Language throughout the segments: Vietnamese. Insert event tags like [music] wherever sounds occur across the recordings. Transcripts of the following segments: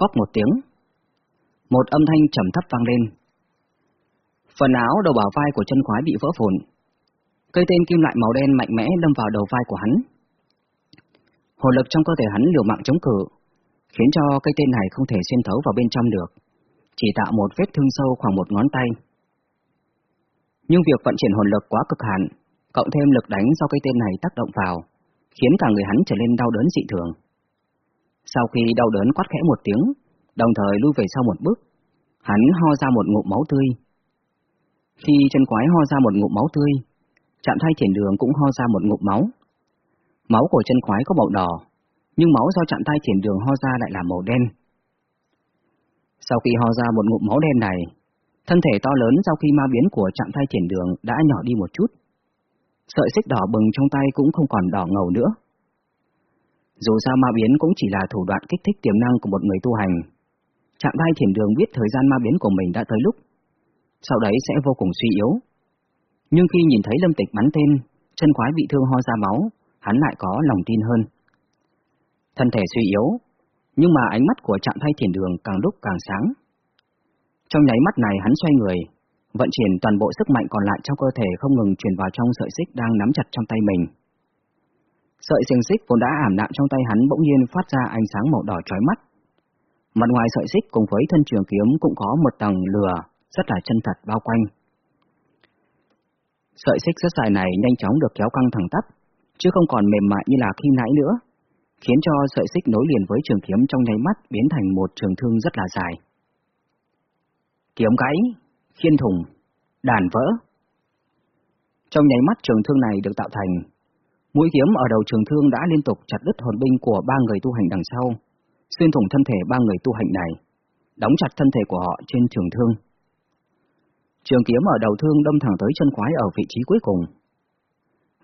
phóc một tiếng. Một âm thanh trầm thấp vang lên. Phần áo đầu bảo vai của chân khoái bị vỡ phồn. Cây tên kim loại màu đen mạnh mẽ đâm vào đầu vai của hắn. Hồn lực trong cơ thể hắn liều mạng chống cự, khiến cho cây tên này không thể xuyên thấu vào bên trong được, chỉ tạo một vết thương sâu khoảng một ngón tay. Nhưng việc vận chuyển hồn lực quá cực hạn, cộng thêm lực đánh do cây tên này tác động vào, khiến cả người hắn trở nên đau đớn dị thường. Sau khi đau đớn quát khẽ một tiếng, đồng thời lui về sau một bước, hắn ho ra một ngụm máu tươi. Khi chân quái ho ra một ngụm máu tươi, chạm thay thiền đường cũng ho ra một ngụm máu. Máu của chân quái có màu đỏ, nhưng máu do chạm tay thiền đường ho ra lại là màu đen. Sau khi ho ra một ngụm máu đen này, thân thể to lớn sau khi ma biến của chạm tay thiền đường đã nhỏ đi một chút. Sợi xích đỏ bừng trong tay cũng không còn đỏ ngầu nữa. Dù sao ma biến cũng chỉ là thủ đoạn kích thích tiềm năng của một người tu hành. Chạm tay thiền đường biết thời gian ma biến của mình đã tới lúc, sau đấy sẽ vô cùng suy yếu. Nhưng khi nhìn thấy lâm tịch bắn tên, chân khoái bị thương ho ra máu, hắn lại có lòng tin hơn. Thân thể suy yếu, nhưng mà ánh mắt của trạm thay thiền đường càng lúc càng sáng. Trong nháy mắt này hắn xoay người, vận chuyển toàn bộ sức mạnh còn lại trong cơ thể không ngừng truyền vào trong sợi xích đang nắm chặt trong tay mình. Sợi xiềng xích vốn đã ảm đạm trong tay hắn bỗng nhiên phát ra ánh sáng màu đỏ chói mắt. Mặt ngoài sợi xích cùng với thân trường kiếm cũng có một tầng lửa rất là chân thật bao quanh. Sợi xích rất dài này nhanh chóng được kéo căng thẳng tắp, chứ không còn mềm mại như là khi nãy nữa, khiến cho sợi xích nối liền với trường kiếm trong nháy mắt biến thành một trường thương rất là dài. Kiếm gãy, khiên thùng, đàn vỡ. Trong nháy mắt trường thương này được tạo thành, mũi kiếm ở đầu trường thương đã liên tục chặt đứt hồn binh của ba người tu hành đằng sau, xuyên thủng thân thể ba người tu hành này, đóng chặt thân thể của họ trên trường thương. Trường kiếm ở đầu thương đâm thẳng tới chân quái ở vị trí cuối cùng.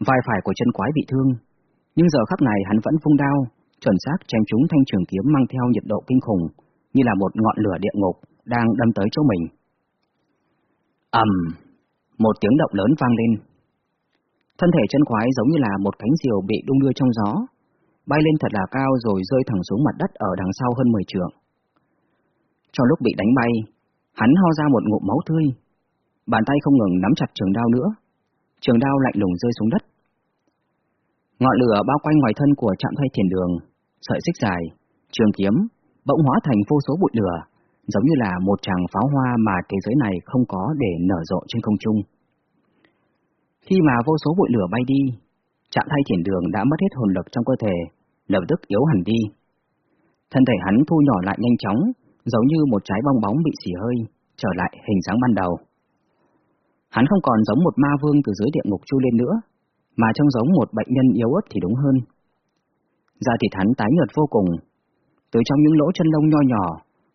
Vai phải của chân quái bị thương, nhưng giờ khắc này hắn vẫn vung đao, chuẩn xác chém trúng thanh trường kiếm mang theo nhiệt độ kinh khủng, như là một ngọn lửa địa ngục đang đâm tới chỗ mình. ầm, một tiếng động lớn vang lên. Thân thể chân quái giống như là một cánh diều bị đung đưa trong gió, bay lên thật là cao rồi rơi thẳng xuống mặt đất ở đằng sau hơn 10 trượng. Trong lúc bị đánh bay, hắn ho ra một ngụm máu tươi, bàn tay không ngừng nắm chặt trường đao nữa. Trường đao lạnh lùng rơi xuống đất. Ngọn lửa bao quanh ngoài thân của trạm thay thiền đường, sợi xích dài, trường kiếm, bỗng hóa thành vô số bụi lửa, giống như là một tràng pháo hoa mà thế giới này không có để nở rộ trên không trung. Khi mà vô số bụi lửa bay đi, trạm thay thiền đường đã mất hết hồn lực trong cơ thể, lập tức yếu hẳn đi. Thân thể hắn thu nhỏ lại nhanh chóng, giống như một trái bong bóng bị xì hơi, trở lại hình dáng ban đầu. Hắn không còn giống một ma vương từ dưới địa ngục chu lên nữa, mà trông giống một bệnh nhân yếu ớt thì đúng hơn. Da thịt hắn tái nhợt vô cùng, từ trong những lỗ chân lông nho nhỏ,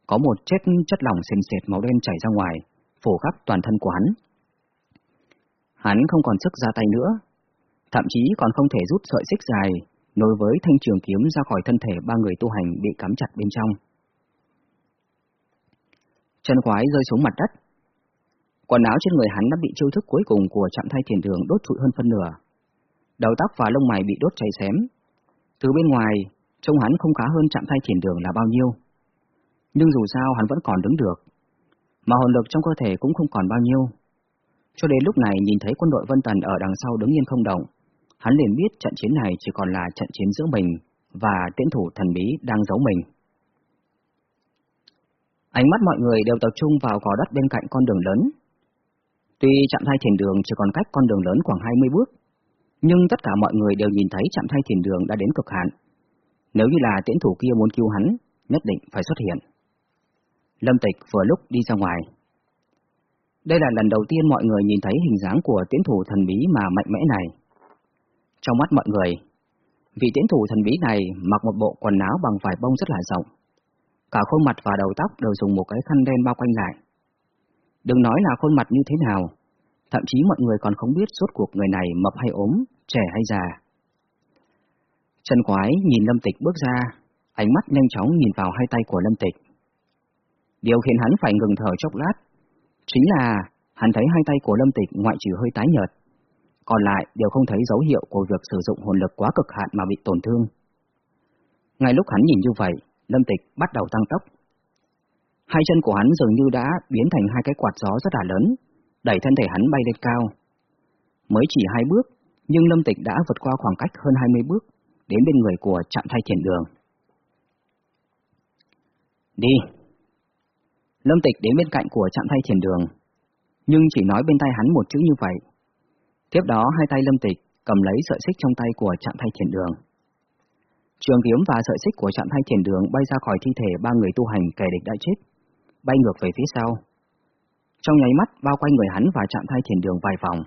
có một chất chất lỏng sền sệt màu đen chảy ra ngoài, phủ khắp toàn thân của hắn. Hắn không còn sức ra tay nữa, thậm chí còn không thể rút sợi xích dài nối với thanh trường kiếm ra khỏi thân thể ba người tu hành bị cắm chặt bên trong. Chân quái rơi xuống mặt đất, Quần áo trên người hắn đã bị chiêu thức cuối cùng của trạng thay thiền đường đốt trụi hơn phân nửa. Đầu tóc và lông mày bị đốt cháy xém. Từ bên ngoài, trông hắn không khá hơn trạng thay thiền đường là bao nhiêu. Nhưng dù sao hắn vẫn còn đứng được. Mà hồn lực trong cơ thể cũng không còn bao nhiêu. Cho đến lúc này nhìn thấy quân đội Vân Tần ở đằng sau đứng yên không động, hắn liền biết trận chiến này chỉ còn là trận chiến giữa mình và tiễn thủ thần bí đang giấu mình. Ánh mắt mọi người đều tập trung vào gò đất bên cạnh con đường lớn, Tuy chạm thay thiền đường chỉ còn cách con đường lớn khoảng 20 bước, nhưng tất cả mọi người đều nhìn thấy chạm thay thiền đường đã đến cực hạn. Nếu như là tiễn thủ kia muốn cứu hắn, nhất định phải xuất hiện. Lâm Tịch vừa lúc đi ra ngoài. Đây là lần đầu tiên mọi người nhìn thấy hình dáng của tiễn thủ thần bí mà mạnh mẽ này. Trong mắt mọi người, vị tiễn thủ thần bí này mặc một bộ quần áo bằng vải bông rất là rộng. Cả khuôn mặt và đầu tóc đều dùng một cái khăn đen bao quanh lại. Đừng nói là khuôn mặt như thế nào, thậm chí mọi người còn không biết suốt cuộc người này mập hay ốm, trẻ hay già. Trần Quái nhìn Lâm Tịch bước ra, ánh mắt nhanh chóng nhìn vào hai tay của Lâm Tịch. Điều khiến hắn phải ngừng thở chốc lát, chính là hắn thấy hai tay của Lâm Tịch ngoại trừ hơi tái nhợt, còn lại đều không thấy dấu hiệu của việc sử dụng hồn lực quá cực hạn mà bị tổn thương. Ngay lúc hắn nhìn như vậy, Lâm Tịch bắt đầu tăng tốc, Hai chân của hắn dường như đã biến thành hai cái quạt gió rất là lớn, đẩy thân thể hắn bay lên cao. Mới chỉ hai bước, nhưng Lâm Tịch đã vượt qua khoảng cách hơn 20 bước, đến bên người của trạm thay thiền đường. Đi! Lâm Tịch đến bên cạnh của trạm thay thiền đường, nhưng chỉ nói bên tay hắn một chữ như vậy. Tiếp đó hai tay Lâm Tịch cầm lấy sợi xích trong tay của trạm thay thiền đường. Trường kiếm và sợi xích của trạm thay thiền đường bay ra khỏi thi thể ba người tu hành kẻ địch đã chết, bay ngược về phía sau. Trong nháy mắt bao quanh người hắn và trạm thay thiền đường vài vòng.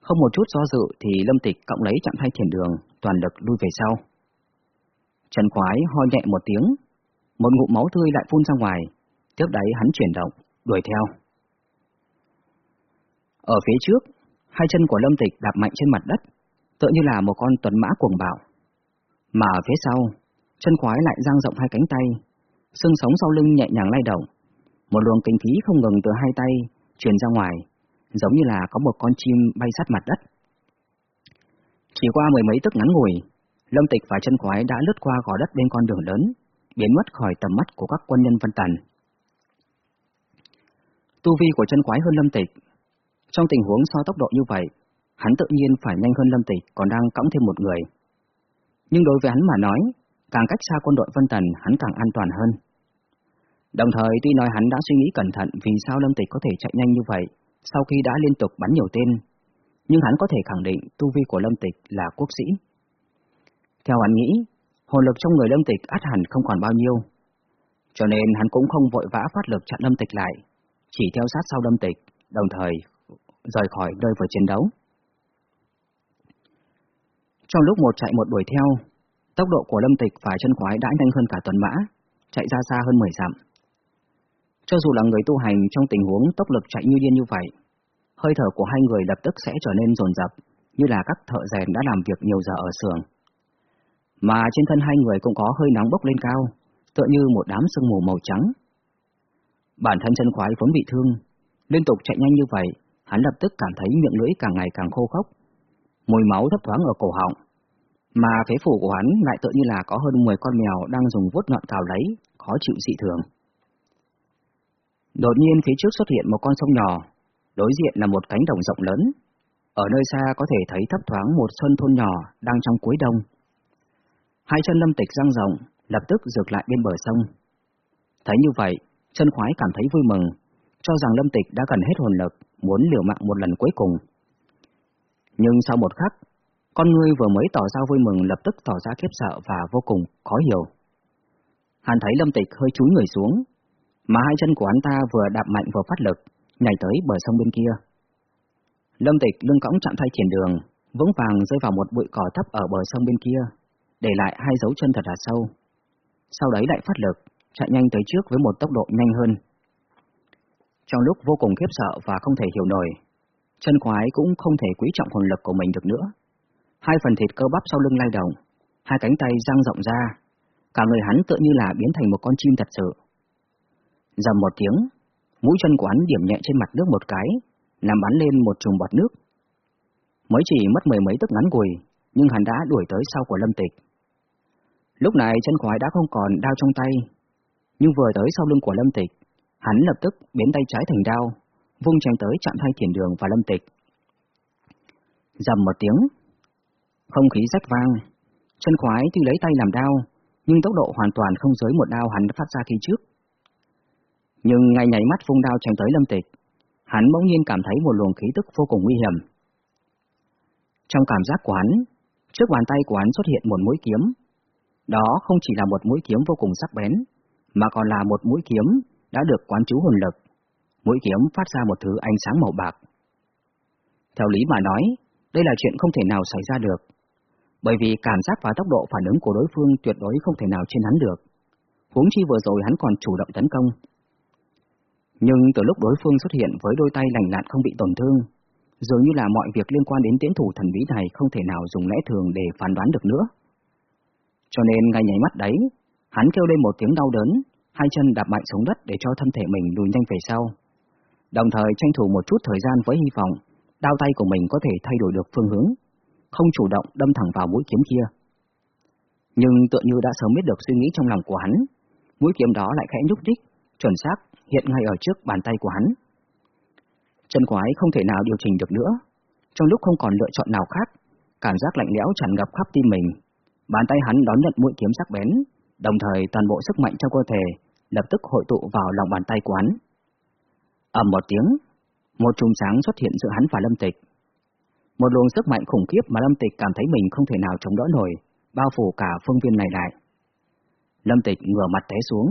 Không một chút do dự thì Lâm Tịch cộng lấy trạm thay thiền đường, toàn lực lui về sau. Trần Quái ho nhẹ một tiếng, một ngụm máu tươi lại phun ra ngoài, tiếp đấy hắn chuyển động, đuổi theo. Ở phía trước, hai chân của Lâm Tịch đạp mạnh trên mặt đất, tựa như là một con tuấn mã cuồng bạo. Mà ở phía sau, chân khoái lại dang rộng hai cánh tay, xương sống sau lưng nhẹ nhàng lay động, một luồng kinh khí không ngừng từ hai tay truyền ra ngoài, giống như là có một con chim bay sát mặt đất. Chỉ qua mười mấy tức ngắn ngủi, Lâm Tịch và chân khoái đã lướt qua gò đất bên con đường lớn, biến mất khỏi tầm mắt của các quân nhân Vân Tần. Tu vi của chân quái hơn Lâm Tịch. Trong tình huống so tốc độ như vậy, hắn tự nhiên phải nhanh hơn Lâm Tịch còn đang cõng thêm một người. Nhưng đối với hắn mà nói, càng cách xa quân đội Vân Tần hắn càng an toàn hơn. Đồng thời tuy nói hắn đã suy nghĩ cẩn thận vì sao Lâm Tịch có thể chạy nhanh như vậy sau khi đã liên tục bắn nhiều tên, nhưng hắn có thể khẳng định tu vi của Lâm Tịch là quốc sĩ. Theo hắn nghĩ, hồn lực trong người Lâm Tịch át hẳn không còn bao nhiêu, cho nên hắn cũng không vội vã phát lực chặn Lâm Tịch lại, chỉ theo sát sau Lâm Tịch, đồng thời rời khỏi nơi vừa chiến đấu. Trong lúc một chạy một đuổi theo, tốc độ của Lâm Tịch và chân khoái đã nhanh hơn cả tuần mã, chạy ra xa hơn 10 dặm. Cho dù là người tu hành trong tình huống tốc lực chạy như điên như vậy, hơi thở của hai người lập tức sẽ trở nên rồn rập như là các thợ rèn đã làm việc nhiều giờ ở xưởng. Mà trên thân hai người cũng có hơi nóng bốc lên cao, tựa như một đám sương mù màu trắng. Bản thân chân khoái vốn bị thương, liên tục chạy nhanh như vậy, hắn lập tức cảm thấy miệng lưỡi càng ngày càng khô khốc, mùi máu thấp thoáng ở cổ họng, mà phế phủ của hắn lại tựa như là có hơn 10 con mèo đang dùng vuốt nhọn cào lấy, khó chịu dị thường. Đột nhiên phía trước xuất hiện một con sông nhỏ, đối diện là một cánh đồng rộng lớn. Ở nơi xa có thể thấy thấp thoáng một sân thôn nhỏ đang trong cuối đông. Hai chân lâm tịch răng rộng, lập tức rượt lại bên bờ sông. Thấy như vậy, chân khoái cảm thấy vui mừng, cho rằng lâm tịch đã gần hết hồn lực, muốn liều mạng một lần cuối cùng. Nhưng sau một khắc, con ngươi vừa mới tỏ ra vui mừng lập tức tỏ ra khiếp sợ và vô cùng khó hiểu. Hắn thấy lâm tịch hơi chúi người xuống, mà hai chân của hắn ta vừa đạp mạnh vừa phát lực, nhảy tới bờ sông bên kia. Lâm tịch lưng cõng chạm thay triển đường, vững vàng rơi vào một bụi cỏ thấp ở bờ sông bên kia, để lại hai dấu chân thật là sâu. Sau đấy lại phát lực, chạy nhanh tới trước với một tốc độ nhanh hơn. Trong lúc vô cùng khiếp sợ và không thể hiểu nổi, chân khoái cũng không thể quý trọng hồn lực của mình được nữa. Hai phần thịt cơ bắp sau lưng lay động, hai cánh tay dang rộng ra, cả người hắn tựa như là biến thành một con chim thật sự. Dầm một tiếng, mũi chân của hắn điểm nhẹ trên mặt nước một cái, làm bắn lên một trùng bọt nước. Mới chỉ mất mười mấy tức ngắn ngủi, nhưng hắn đã đuổi tới sau của Lâm Tịch. Lúc này chân khoái đã không còn đao trong tay, nhưng vừa tới sau lưng của Lâm Tịch, hắn lập tức biến tay trái thành đao, vung chém tới chạm thay thiền đường và Lâm Tịch. Dầm một tiếng, không khí rách vang, chân khoái tuy lấy tay làm đao, nhưng tốc độ hoàn toàn không dưới một đao hắn đã phát ra khi trước. Nhưng ngay nhảy mắt vung đao chém tới Lâm Tịch, hắn bỗng nhiên cảm thấy một luồng khí tức vô cùng nguy hiểm. Trong cảm giác của hắn, trước bàn tay của hắn xuất hiện một mũi kiếm. Đó không chỉ là một mũi kiếm vô cùng sắc bén, mà còn là một mũi kiếm đã được quán chú hồn lực. Mũi kiếm phát ra một thứ ánh sáng màu bạc. Theo lý mà nói, đây là chuyện không thể nào xảy ra được, bởi vì cảm giác và tốc độ phản ứng của đối phương tuyệt đối không thể nào trên hắn được. Huống chi vừa rồi hắn còn chủ động tấn công. Nhưng từ lúc đối phương xuất hiện với đôi tay lành lặn không bị tổn thương, dường như là mọi việc liên quan đến tiễn thủ thần bí này không thể nào dùng lẽ thường để phán đoán được nữa. Cho nên ngay nháy mắt đấy, hắn kêu lên một tiếng đau đớn, hai chân đạp mạnh xuống đất để cho thân thể mình lùi nhanh về sau. Đồng thời tranh thủ một chút thời gian với hy vọng, đao tay của mình có thể thay đổi được phương hướng, không chủ động đâm thẳng vào mũi kiếm kia. Nhưng tựa như đã sớm biết được suy nghĩ trong lòng của hắn, mũi kiếm đó lại khẽ nhúc nhích, chuẩn xác hiện ngay ở trước bàn tay của hắn. Chân quái không thể nào điều chỉnh được nữa, trong lúc không còn lựa chọn nào khác, cảm giác lạnh lẽo tràn ngập khắp tim mình. Bàn tay hắn đón nhận mũi kiếm sắc bén, đồng thời toàn bộ sức mạnh trong cơ thể lập tức hội tụ vào lòng bàn tay của hắn. ầm một tiếng, một chùm sáng xuất hiện giữa hắn và Lâm Tịch. Một luồng sức mạnh khủng khiếp mà Lâm Tịch cảm thấy mình không thể nào chống đỡ nổi, bao phủ cả phương viên này lại. Lâm Tịch ngửa mặt té xuống.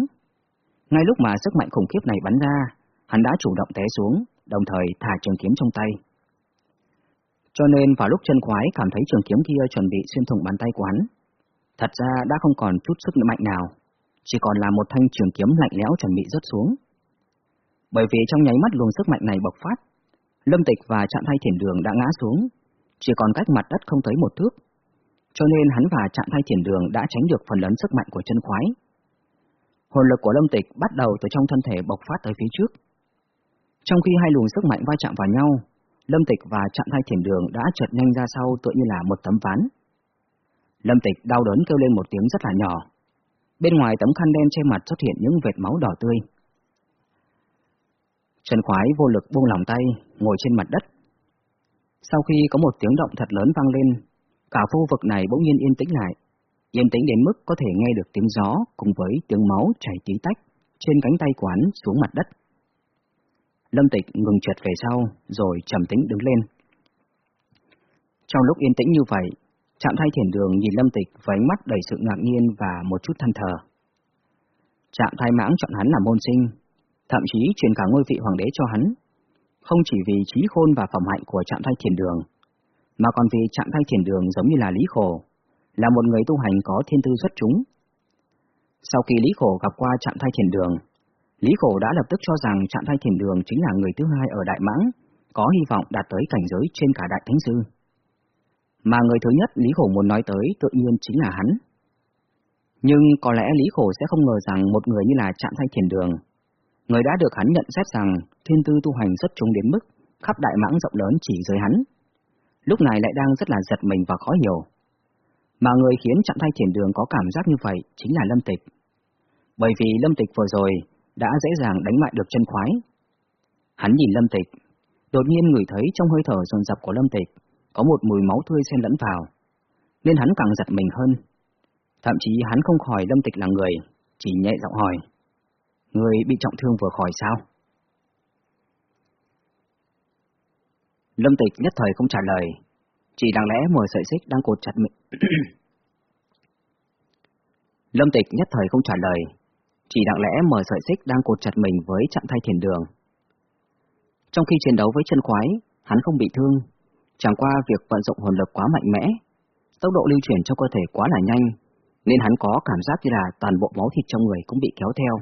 Ngay lúc mà sức mạnh khủng khiếp này bắn ra, hắn đã chủ động té xuống, đồng thời thả trường kiếm trong tay. Cho nên vào lúc chân khoái cảm thấy trường kiếm kia chuẩn bị xuyên thủng bàn tay của hắn, thật ra đã không còn chút sức mạnh nào, chỉ còn là một thanh trường kiếm lạnh lẽo chuẩn bị rớt xuống. Bởi vì trong nháy mắt luồng sức mạnh này bộc phát, Lâm Tịch và Trạm Thay Thiền Đường đã ngã xuống, chỉ còn cách mặt đất không tới một thước. Cho nên hắn và Trạm Thay Thiền Đường đã tránh được phần lớn sức mạnh của chân khoái. Hồn lực của Lâm Tịch bắt đầu từ trong thân thể bộc phát tới phía trước. Trong khi hai luồng sức mạnh va chạm vào nhau, Lâm Tịch và Trạm Thay Thiền Đường đã chợt nhanh ra sau tựa như là một tấm ván. Lâm Tịch đau đớn kêu lên một tiếng rất là nhỏ. Bên ngoài tấm khăn đen che mặt xuất hiện những vệt máu đỏ tươi. Trần Khoái vô lực buông lòng tay, ngồi trên mặt đất. Sau khi có một tiếng động thật lớn vang lên, cả khu vực này bỗng nhiên yên tĩnh lại. Yên tĩnh đến mức có thể nghe được tiếng gió cùng với tiếng máu chảy tí tách trên cánh tay quán xuống mặt đất. Lâm Tịch ngừng trượt về sau, rồi trầm tĩnh đứng lên. Trong lúc yên tĩnh như vậy, chạm thay thiền đường nhìn Lâm Tịch với ánh mắt đầy sự ngạc nhiên và một chút thân thờ. Trạm thay mãng chọn hắn là môn sinh, thậm chí truyền cả ngôi vị hoàng đế cho hắn, không chỉ vì trí khôn và phẩm hạnh của trạm thay thiền đường, mà còn vì trạm thay thiền đường giống như là Lý Khổ, là một người tu hành có thiên tư xuất chúng. Sau khi Lý Khổ gặp qua trạm thay thiền đường, Lý Khổ đã lập tức cho rằng trạm thay thiền đường chính là người thứ hai ở Đại Mãng, có hy vọng đạt tới cảnh giới trên cả Đại Thánh Sư. Mà người thứ nhất Lý Khổ muốn nói tới tự nhiên chính là hắn. Nhưng có lẽ Lý Khổ sẽ không ngờ rằng một người như là trạm thay thiền đường, người đã được hắn nhận xét rằng thiên tư tu hành rất trúng đến mức khắp Đại Mãng rộng lớn chỉ dưới hắn. Lúc này lại đang rất là giật mình và khó hiểu. Mà người khiến Trạm thay thiền đường có cảm giác như vậy chính là Lâm Tịch. Bởi vì Lâm Tịch vừa rồi đã dễ dàng đánh bại được chân khoái. Hắn nhìn Lâm Tịch, đột nhiên ngửi thấy trong hơi thở dồn dập của Lâm Tịch có một mùi máu tươi xen lẫn vào, nên hắn càng giật mình hơn. Thậm chí hắn không khỏi Lâm Tịch là người, chỉ nhẹ giọng hỏi, người bị trọng thương vừa khỏi sao? Lâm Tịch nhất thời không trả lời, chỉ đáng lẽ mở sợi xích đang cột chặt mình. [clears throat] Lâm Tịch nhất thời không trả lời, chỉ lặng lẽ mở sợi xích đang cột chặt mình với trạng thay thiền đường. Trong khi chiến đấu với chân khoái, hắn không bị thương, chẳng qua việc vận dụng hồn lực quá mạnh mẽ, tốc độ lưu chuyển trong cơ thể quá là nhanh, nên hắn có cảm giác như là toàn bộ máu thịt trong người cũng bị kéo theo.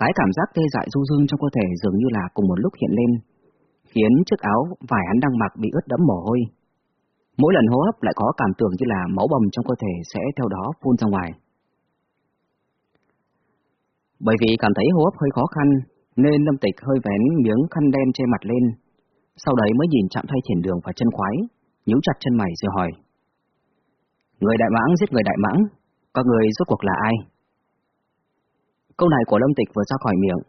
Cái cảm giác tê dại du dương trong cơ thể dường như là cùng một lúc hiện lên, khiến chiếc áo vải hắn đang mặc bị ướt đẫm mồ hôi. Mỗi lần hô hấp lại có cảm tưởng như là máu bầm trong cơ thể sẽ theo đó phun ra ngoài. Bởi vì cảm thấy hô hấp hơi khó khăn, nên Lâm Tịch hơi vén miếng khăn đen che mặt lên, sau đấy mới nhìn chạm thay thiền đường và chân khoái, nhíu chặt chân mày rồi hỏi. Người đại mãng giết người đại mãng, các người rốt cuộc là ai? Câu này của Lâm Tịch vừa ra khỏi miệng,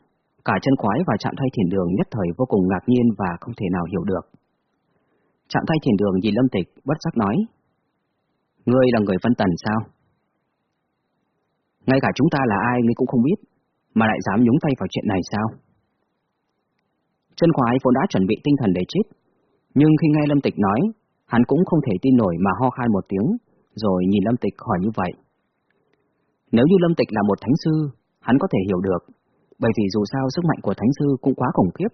cả chân khoái và chạm thay thiền đường nhất thời vô cùng ngạc nhiên và không thể nào hiểu được. Chạm thay thiền đường nhìn Lâm Tịch, bất giác nói. Ngươi là người phân tần sao? Ngay cả chúng ta là ai ngươi cũng không biết mà lại dám nhúng tay vào chuyện này sao? Chân khoái vốn đã chuẩn bị tinh thần để chết, nhưng khi nghe Lâm Tịch nói, hắn cũng không thể tin nổi mà ho khan một tiếng, rồi nhìn Lâm Tịch hỏi như vậy. Nếu như Lâm Tịch là một thánh sư, hắn có thể hiểu được, bởi vì dù sao sức mạnh của thánh sư cũng quá khủng khiếp,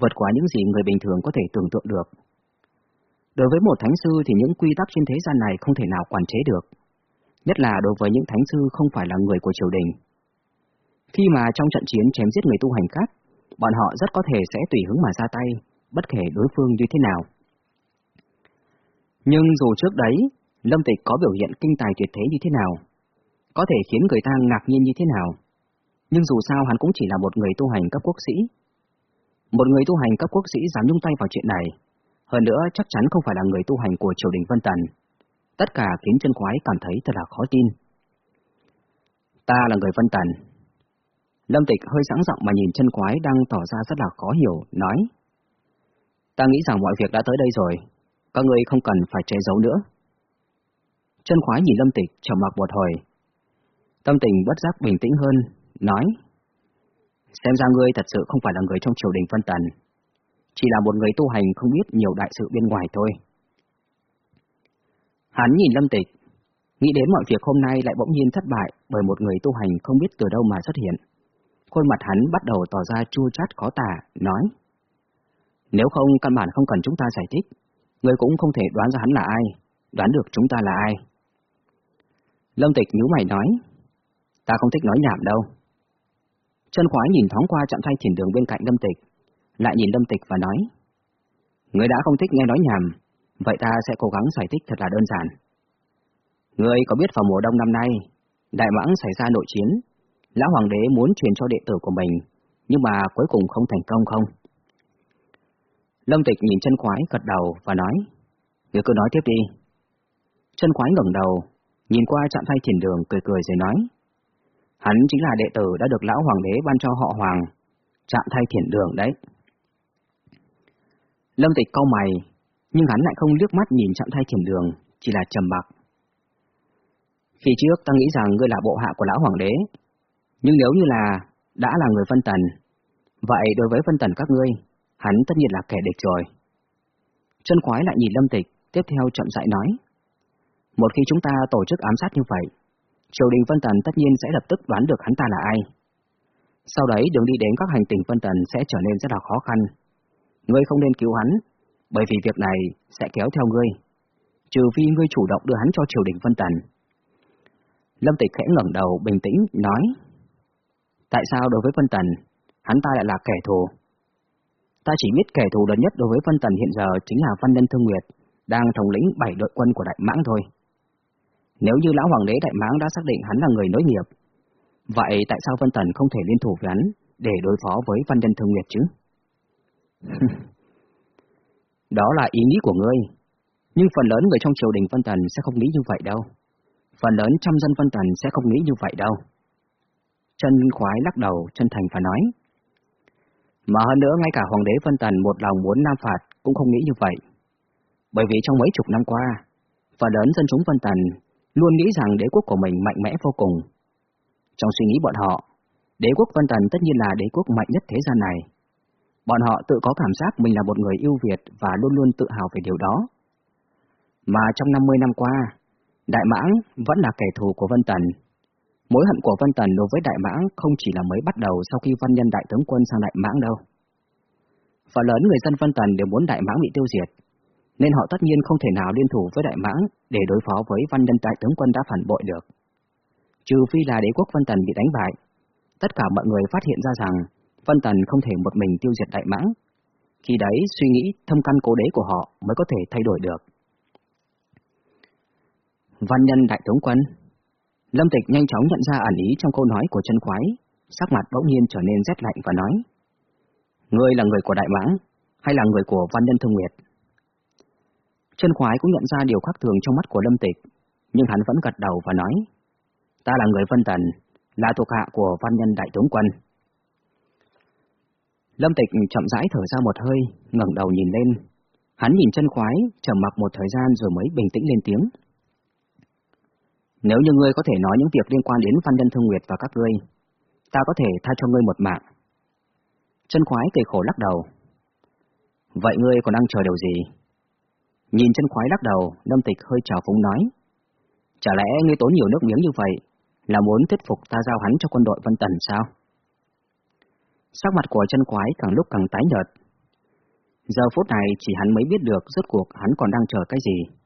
vượt quá những gì người bình thường có thể tưởng tượng được. Đối với một thánh sư thì những quy tắc trên thế gian này không thể nào quản chế được, nhất là đối với những thánh sư không phải là người của triều đình. Khi mà trong trận chiến chém giết người tu hành khác, bọn họ rất có thể sẽ tùy hứng mà ra tay, bất kể đối phương như thế nào. Nhưng dù trước đấy, Lâm Tịch có biểu hiện kinh tài tuyệt thế như thế nào, có thể khiến người ta ngạc nhiên như thế nào, nhưng dù sao hắn cũng chỉ là một người tu hành cấp quốc sĩ. Một người tu hành cấp quốc sĩ dám nhung tay vào chuyện này, hơn nữa chắc chắn không phải là người tu hành của triều đình Vân Tần. Tất cả khiến chân khoái cảm thấy thật là khó tin. Ta là người Vân Tần, Lâm Tịch hơi sẵn giọng mà nhìn chân quái đang tỏ ra rất là khó hiểu, nói. Ta nghĩ rằng mọi việc đã tới đây rồi, các ngươi không cần phải che giấu nữa. Chân khoái nhìn Lâm Tịch trầm mặc một hồi. Tâm tình bất giác bình tĩnh hơn, nói. Xem ra ngươi thật sự không phải là người trong triều đình phân tần, chỉ là một người tu hành không biết nhiều đại sự bên ngoài thôi. Hắn nhìn Lâm Tịch, nghĩ đến mọi việc hôm nay lại bỗng nhiên thất bại bởi một người tu hành không biết từ đâu mà xuất hiện. Khuôn mặt hắn bắt đầu tỏ ra chua chát khó tả, nói. Nếu không, căn bản không cần chúng ta giải thích, người cũng không thể đoán ra hắn là ai, đoán được chúng ta là ai. Lâm Tịch nhíu mày nói, ta không thích nói nhảm đâu. Chân khoái nhìn thoáng qua chạm thay thiền đường bên cạnh Lâm Tịch, lại nhìn Lâm Tịch và nói, người đã không thích nghe nói nhảm, vậy ta sẽ cố gắng giải thích thật là đơn giản. người có biết vào mùa đông năm nay, Đại Mãng xảy ra nội chiến, Lão Hoàng đế muốn truyền cho đệ tử của mình, nhưng mà cuối cùng không thành công không? Lâm Tịch nhìn chân khoái gật đầu và nói, người cứ nói tiếp đi. Chân khoái ngẩng đầu, nhìn qua chạm thay thiền đường cười cười rồi nói, Hắn chính là đệ tử đã được Lão Hoàng đế ban cho họ Hoàng, chạm thay thiền đường đấy. Lâm Tịch cau mày, nhưng hắn lại không liếc mắt nhìn chạm thay thiền đường, chỉ là trầm mặc. Khi trước ta nghĩ rằng ngươi là bộ hạ của Lão Hoàng đế, nhưng nếu như là đã là người phân tần, vậy đối với phân tần các ngươi, hắn tất nhiên là kẻ địch rồi. Chân khoái lại nhìn Lâm Tịch, tiếp theo chậm rãi nói. Một khi chúng ta tổ chức ám sát như vậy, triều đình phân tần tất nhiên sẽ lập tức đoán được hắn ta là ai. Sau đấy đường đi đến các hành tinh phân tần sẽ trở nên rất là khó khăn. Ngươi không nên cứu hắn, bởi vì việc này sẽ kéo theo ngươi, trừ phi ngươi chủ động đưa hắn cho triều đình phân tần. Lâm Tịch khẽ ngẩng đầu bình tĩnh, nói Tại sao đối với Vân tần, hắn ta lại là kẻ thù? Ta chỉ biết kẻ thù lớn nhất đối với Vân tần hiện giờ chính là Văn Nhân Thương Nguyệt, đang thống lĩnh bảy đội quân của Đại Mãng thôi. Nếu như Lão Hoàng đế Đại Mãng đã xác định hắn là người nối nghiệp, vậy tại sao Vân Tần không thể liên thủ với hắn để đối phó với Văn Nhân Thương Nguyệt chứ? [laughs] Đó là ý nghĩ của ngươi, nhưng phần lớn người trong triều đình Vân Tần sẽ không nghĩ như vậy đâu. Phần lớn trăm dân Vân Tần sẽ không nghĩ như vậy đâu. Chân khoái lắc đầu, chân thành và nói. Mà hơn nữa ngay cả Hoàng đế vân Tần một lòng muốn Nam Phạt cũng không nghĩ như vậy. Bởi vì trong mấy chục năm qua, phần lớn dân chúng vân Tần luôn nghĩ rằng đế quốc của mình mạnh mẽ vô cùng. Trong suy nghĩ bọn họ, đế quốc vân Tần tất nhiên là đế quốc mạnh nhất thế gian này. Bọn họ tự có cảm giác mình là một người yêu Việt và luôn luôn tự hào về điều đó. Mà trong 50 năm qua, Đại Mãng vẫn là kẻ thù của Vân Tần. Mối hận của văn Tần đối với Đại Mãng không chỉ là mới bắt đầu sau khi văn nhân đại tướng quân sang Đại Mãng đâu. Phần lớn người dân văn Tần đều muốn Đại Mãng bị tiêu diệt, nên họ tất nhiên không thể nào liên thủ với Đại Mãng để đối phó với văn nhân đại tướng quân đã phản bội được. Trừ phi là đế quốc văn Tần bị đánh bại, tất cả mọi người phát hiện ra rằng văn Tần không thể một mình tiêu diệt Đại Mãng. Khi đấy suy nghĩ thâm căn cố đế của họ mới có thể thay đổi được. Văn nhân đại tướng quân Lâm Tịch nhanh chóng nhận ra ẩn ý trong câu nói của chân khoái, sắc mặt bỗng nhiên trở nên rét lạnh và nói Ngươi là người của Đại Mãng, hay là người của Văn Nhân Thương Nguyệt? Chân khoái cũng nhận ra điều khác thường trong mắt của Lâm Tịch, nhưng hắn vẫn gật đầu và nói Ta là người Vân Tần, là thuộc hạ của Văn Nhân Đại Tướng Quân. Lâm Tịch chậm rãi thở ra một hơi, ngẩng đầu nhìn lên. Hắn nhìn chân khoái, trầm mặc một thời gian rồi mới bình tĩnh lên tiếng. Nếu như ngươi có thể nói những việc liên quan đến Văn Nhân Thương Nguyệt và các ngươi, ta có thể tha cho ngươi một mạng. Chân khoái kề khổ lắc đầu. Vậy ngươi còn đang chờ điều gì? Nhìn chân khoái lắc đầu, Lâm Tịch hơi trào phúng nói. Chả lẽ ngươi tốn nhiều nước miếng như vậy, là muốn thuyết phục ta giao hắn cho quân đội Vân Tần sao? Sắc mặt của chân khoái càng lúc càng tái nhợt. Giờ phút này chỉ hắn mới biết được rốt cuộc hắn còn đang chờ cái gì.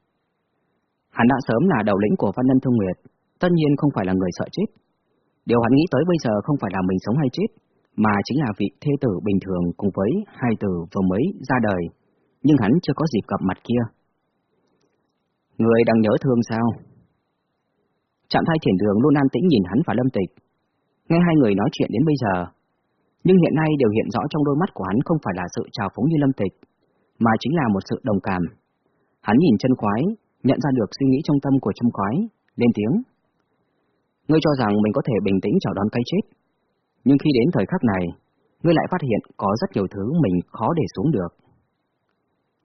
Hắn đã sớm là đầu lĩnh của Văn Nhân Thương Nguyệt, tất nhiên không phải là người sợ chết. Điều hắn nghĩ tới bây giờ không phải là mình sống hay chết, mà chính là vị thê tử bình thường cùng với hai tử vừa mới ra đời, nhưng hắn chưa có dịp gặp mặt kia. Người đang nhớ thương sao? Trạm thay thiền đường luôn an tĩnh nhìn hắn và lâm tịch. Nghe hai người nói chuyện đến bây giờ, nhưng hiện nay đều hiện rõ trong đôi mắt của hắn không phải là sự trào phúng như lâm tịch, mà chính là một sự đồng cảm. Hắn nhìn chân khoái, nhận ra được suy nghĩ trong tâm của chân khói, lên tiếng. Ngươi cho rằng mình có thể bình tĩnh chào đón cái chết, Nhưng khi đến thời khắc này, ngươi lại phát hiện có rất nhiều thứ mình khó để xuống được.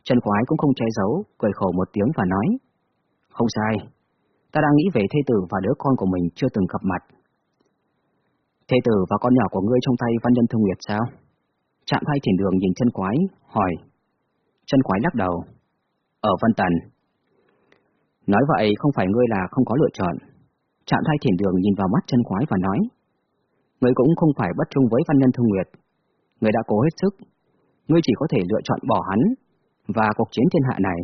Trần Quái cũng không che giấu, cười khổ một tiếng và nói. Không sai, ta đang nghĩ về thê tử và đứa con của mình chưa từng gặp mặt. Thê tử và con nhỏ của ngươi trong tay văn nhân thương nguyệt sao? Trạm thay trên đường nhìn chân quái, hỏi. Chân quái lắc đầu. Ở Văn Tần. Nói vậy không phải ngươi là không có lựa chọn. Trạm thay thiền đường nhìn vào mắt chân quái và nói. Ngươi cũng không phải bất trung với văn nhân thương nguyệt. Ngươi đã cố hết sức. Ngươi chỉ có thể lựa chọn bỏ hắn và cuộc chiến thiên hạ này,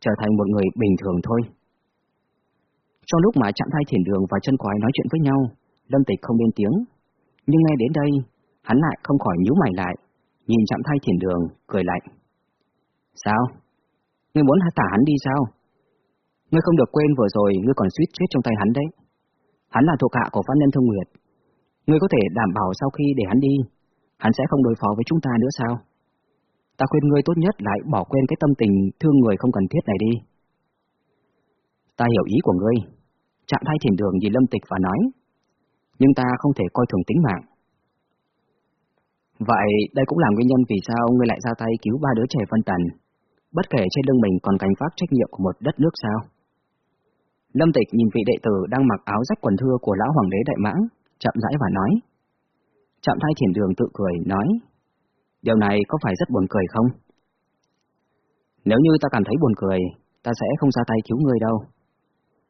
trở thành một người bình thường thôi. Trong lúc mà chạm thay thiền đường và chân quái nói chuyện với nhau, Lâm Tịch không lên tiếng, nhưng ngay đến đây, hắn lại không khỏi nhíu mày lại, nhìn chạm thay thiền đường, cười lạnh. Sao? Ngươi muốn tả hắn đi sao? Ngươi không được quên vừa rồi ngươi còn suýt chết trong tay hắn đấy. Hắn là thuộc hạ của Văn Nhân Thương Nguyệt. Ngươi có thể đảm bảo sau khi để hắn đi, hắn sẽ không đối phó với chúng ta nữa sao? Ta khuyên ngươi tốt nhất lại bỏ quên cái tâm tình thương người không cần thiết này đi. Ta hiểu ý của ngươi. Chạm thay thiền đường nhìn lâm tịch và nói. Nhưng ta không thể coi thường tính mạng. Vậy đây cũng là nguyên nhân vì sao ngươi lại ra tay cứu ba đứa trẻ phân tần, bất kể trên lưng mình còn gánh vác trách nhiệm của một đất nước sao? Lâm Tịch nhìn vị đệ tử đang mặc áo rách quần thưa của lão hoàng đế Đại Mãng, chậm rãi và nói. Chậm thay thiền đường tự cười, nói. Điều này có phải rất buồn cười không? Nếu như ta cảm thấy buồn cười, ta sẽ không ra tay cứu ngươi đâu.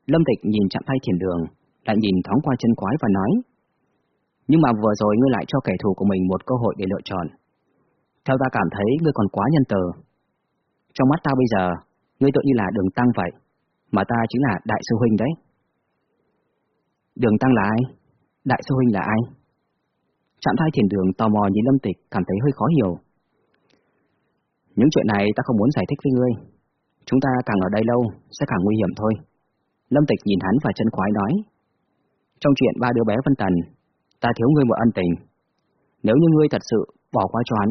Lâm Tịch nhìn chạm tay thiền đường, lại nhìn thoáng qua chân quái và nói. Nhưng mà vừa rồi ngươi lại cho kẻ thù của mình một cơ hội để lựa chọn. Theo ta cảm thấy ngươi còn quá nhân từ. Trong mắt ta bây giờ, ngươi tự như là đường tăng vậy, mà ta chính là đại sư huynh đấy. Đường tăng là ai? Đại sư huynh là ai? Trạm thai thiền đường tò mò nhìn Lâm Tịch cảm thấy hơi khó hiểu. Những chuyện này ta không muốn giải thích với ngươi. Chúng ta càng ở đây lâu, sẽ càng nguy hiểm thôi. Lâm Tịch nhìn hắn và chân khoái nói. Trong chuyện ba đứa bé Vân Tần, ta thiếu ngươi một ân tình. Nếu như ngươi thật sự bỏ qua cho hắn,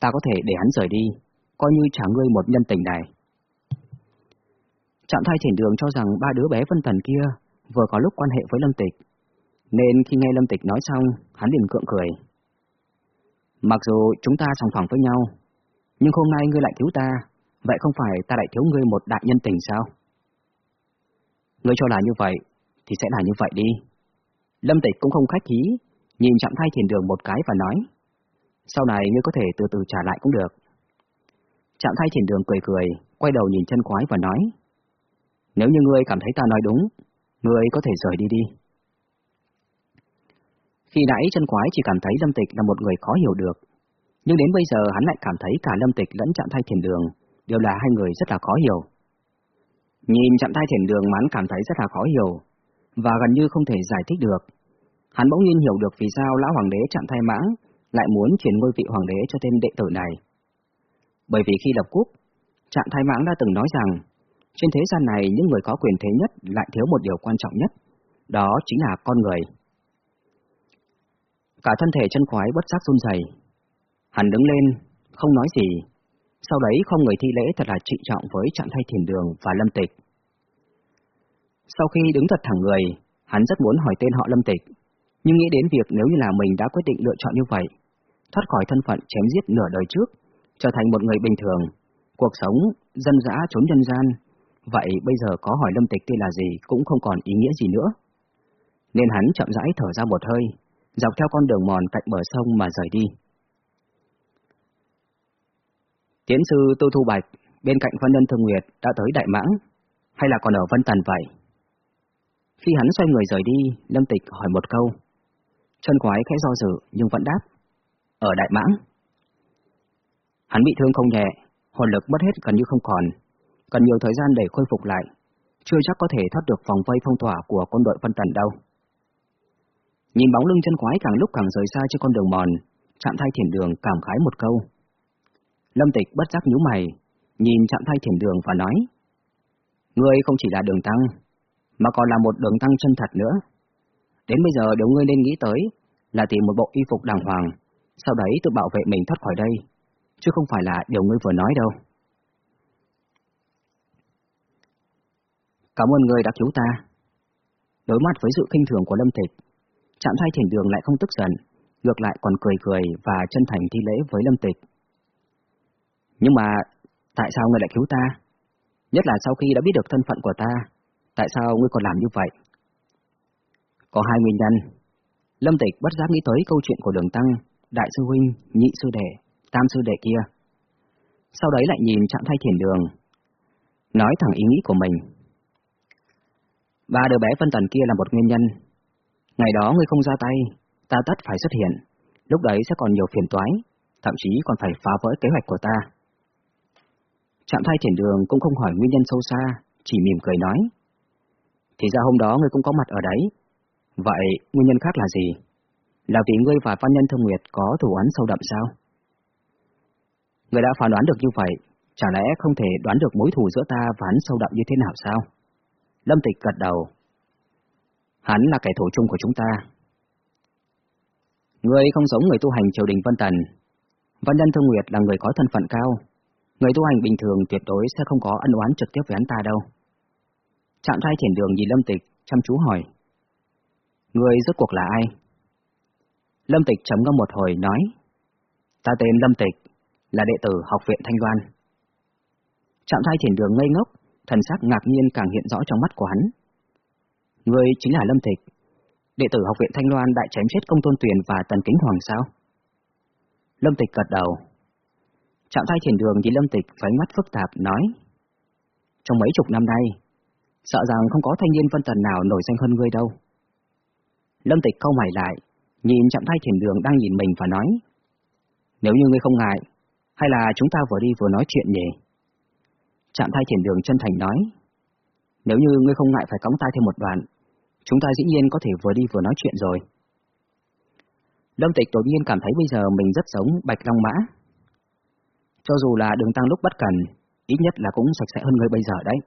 ta có thể để hắn rời đi, coi như trả ngươi một nhân tình này. Trạm thai thiền đường cho rằng ba đứa bé phân thần kia vừa có lúc quan hệ với Lâm Tịch, nên khi nghe Lâm Tịch nói xong, hắn liền cượng cười. Mặc dù chúng ta sòng phẳng với nhau, nhưng hôm nay ngươi lại cứu ta, vậy không phải ta lại thiếu ngươi một đại nhân tình sao? Ngươi cho là như vậy, thì sẽ là như vậy đi. Lâm Tịch cũng không khách khí, nhìn chạm thay thiền đường một cái và nói. Sau này ngươi có thể từ từ trả lại cũng được. Chạm thay thiền đường cười cười, quay đầu nhìn chân quái và nói. Nếu như ngươi cảm thấy ta nói đúng, ngươi có thể rời đi đi. Khi nãy chân quái chỉ cảm thấy Lâm Tịch là một người khó hiểu được, nhưng đến bây giờ hắn lại cảm thấy cả Lâm Tịch lẫn chạm thai Thiền Đường đều là hai người rất là khó hiểu. Nhìn chạm thai Thiền Đường hắn cảm thấy rất là khó hiểu, và gần như không thể giải thích được. Hắn bỗng nhiên hiểu được vì sao lão hoàng đế chạm thai Mãng lại muốn chuyển ngôi vị hoàng đế cho tên đệ tử này. Bởi vì khi lập quốc, Trạm thái Mãng đã từng nói rằng, trên thế gian này những người có quyền thế nhất lại thiếu một điều quan trọng nhất, đó chính là con người. Cả thân thể chân khoái bất giác run rẩy. Hắn đứng lên, không nói gì. Sau đấy không người thi lễ thật là trịnh trọng với trạng thay thiền đường và lâm tịch. Sau khi đứng thật thẳng người, hắn rất muốn hỏi tên họ lâm tịch, nhưng nghĩ đến việc nếu như là mình đã quyết định lựa chọn như vậy, thoát khỏi thân phận chém giết nửa đời trước, trở thành một người bình thường, cuộc sống dân dã trốn nhân gian, vậy bây giờ có hỏi lâm tịch tên là gì cũng không còn ý nghĩa gì nữa. Nên hắn chậm rãi thở ra một hơi, dọc theo con đường mòn cạnh bờ sông mà rời đi. Tiến sư Tô Thu Bạch bên cạnh Vân Nhân Thương Nguyệt đã tới Đại Mãng, hay là còn ở Vân Tần vậy? Khi hắn xoay người rời đi, Lâm Tịch hỏi một câu. Chân quái khẽ do dự nhưng vẫn đáp. Ở Đại Mãng. Hắn bị thương không nhẹ, hồn lực mất hết gần như không còn, cần nhiều thời gian để khôi phục lại, chưa chắc có thể thoát được vòng vây phong tỏa của quân đội phân Tần đâu. Nhìn bóng lưng chân quái càng lúc càng rời xa trên con đường mòn, chạm thay thiền đường cảm khái một câu. Lâm tịch bất giác nhíu mày, nhìn chạm thay thiền đường và nói. Ngươi không chỉ là đường tăng, mà còn là một đường tăng chân thật nữa. Đến bây giờ điều ngươi nên nghĩ tới là tìm một bộ y phục đàng hoàng, sau đấy tự bảo vệ mình thoát khỏi đây, chứ không phải là điều ngươi vừa nói đâu. Cảm ơn người đã cứu ta. Đối mặt với sự kinh thường của Lâm Tịch, Trạm thay thiền đường lại không tức giận, ngược lại còn cười cười và chân thành thi lễ với Lâm Tịch. Nhưng mà, tại sao ngươi lại cứu ta? Nhất là sau khi đã biết được thân phận của ta, tại sao ngươi còn làm như vậy? Có hai nguyên nhân. Lâm Tịch bất giác nghĩ tới câu chuyện của đường Tăng, Đại sư Huynh, Nhị sư Đệ, Tam sư Đệ kia. Sau đấy lại nhìn chạm thay thiền đường, nói thẳng ý nghĩ của mình. Ba đứa bé phân tần kia là một nguyên nhân. Ngày đó ngươi không ra tay, ta tất phải xuất hiện, lúc đấy sẽ còn nhiều phiền toái, thậm chí còn phải phá vỡ kế hoạch của ta. Trạm thay triển đường cũng không hỏi nguyên nhân sâu xa, chỉ mỉm cười nói. Thì ra hôm đó ngươi cũng có mặt ở đấy. Vậy, nguyên nhân khác là gì? Là vì ngươi và Văn Nhân Thông Nguyệt có thủ án sâu đậm sao? Ngươi đã phán đoán được như vậy, chả lẽ không thể đoán được mối thù giữa ta và hắn sâu đậm như thế nào sao? Lâm Tịch gật đầu. Hắn là kẻ thù chung của chúng ta. Người không giống người tu hành triều đình Vân Tần. Văn Nhân Thương Nguyệt là người có thân phận cao, Người tu hành bình thường tuyệt đối sẽ không có ân oán trực tiếp với hắn ta đâu. Trạm trai thiền đường nhìn Lâm Tịch, chăm chú hỏi. Người rốt cuộc là ai? Lâm Tịch chấm ngâm một hồi nói. Ta tên Lâm Tịch, là đệ tử học viện Thanh Loan. Trạm thai thiền đường ngây ngốc, thần sắc ngạc nhiên càng hiện rõ trong mắt của hắn. ngươi chính là Lâm Tịch, đệ tử học viện Thanh Loan đại chém chết công tôn tuyền và tần kính hoàng sao? Lâm Tịch gật đầu. Trạm thay thiền đường nhìn Lâm Tịch với mắt phức tạp nói. Trong mấy chục năm nay, sợ rằng không có thanh niên vân tần nào nổi danh hơn ngươi đâu. Lâm Tịch câu mày lại, nhìn trạm thay thiền đường đang nhìn mình và nói. Nếu như ngươi không ngại, hay là chúng ta vừa đi vừa nói chuyện nhỉ? Trạm thay thiền đường chân thành nói. Nếu như ngươi không ngại phải cõng tay thêm một đoạn, chúng ta dĩ nhiên có thể vừa đi vừa nói chuyện rồi. Lâm Tịch đột nhiên cảm thấy bây giờ mình rất giống Bạch Long Mã, cho dù là đường tăng lúc bất cần, ít nhất là cũng sạch sẽ hơn người bây giờ đấy.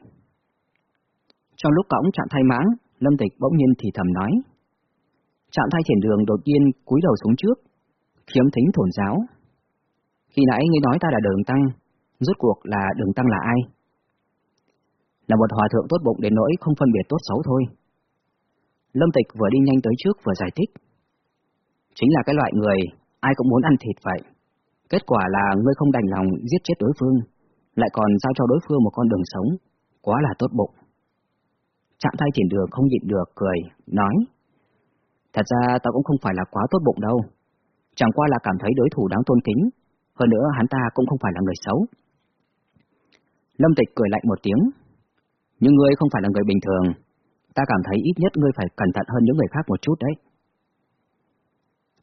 Trong lúc cõng chạm thay mãng, Lâm Tịch bỗng nhiên thì thầm nói. Chạm thay thiền đường đột nhiên cúi đầu xuống trước, khiếm thính thổn giáo. Khi nãy ngươi nói ta là đường tăng, rốt cuộc là đường tăng là ai? Là một hòa thượng tốt bụng đến nỗi không phân biệt tốt xấu thôi. Lâm Tịch vừa đi nhanh tới trước vừa giải thích. Chính là cái loại người, ai cũng muốn ăn thịt vậy. Kết quả là ngươi không đành lòng giết chết đối phương, lại còn giao cho đối phương một con đường sống, quá là tốt bụng. Trạm thay triển đường không nhịn được, cười, nói. Thật ra ta cũng không phải là quá tốt bụng đâu, chẳng qua là cảm thấy đối thủ đáng tôn kính, hơn nữa hắn ta cũng không phải là người xấu. Lâm Tịch cười lạnh một tiếng. Nhưng ngươi không phải là người bình thường, ta cảm thấy ít nhất ngươi phải cẩn thận hơn những người khác một chút đấy.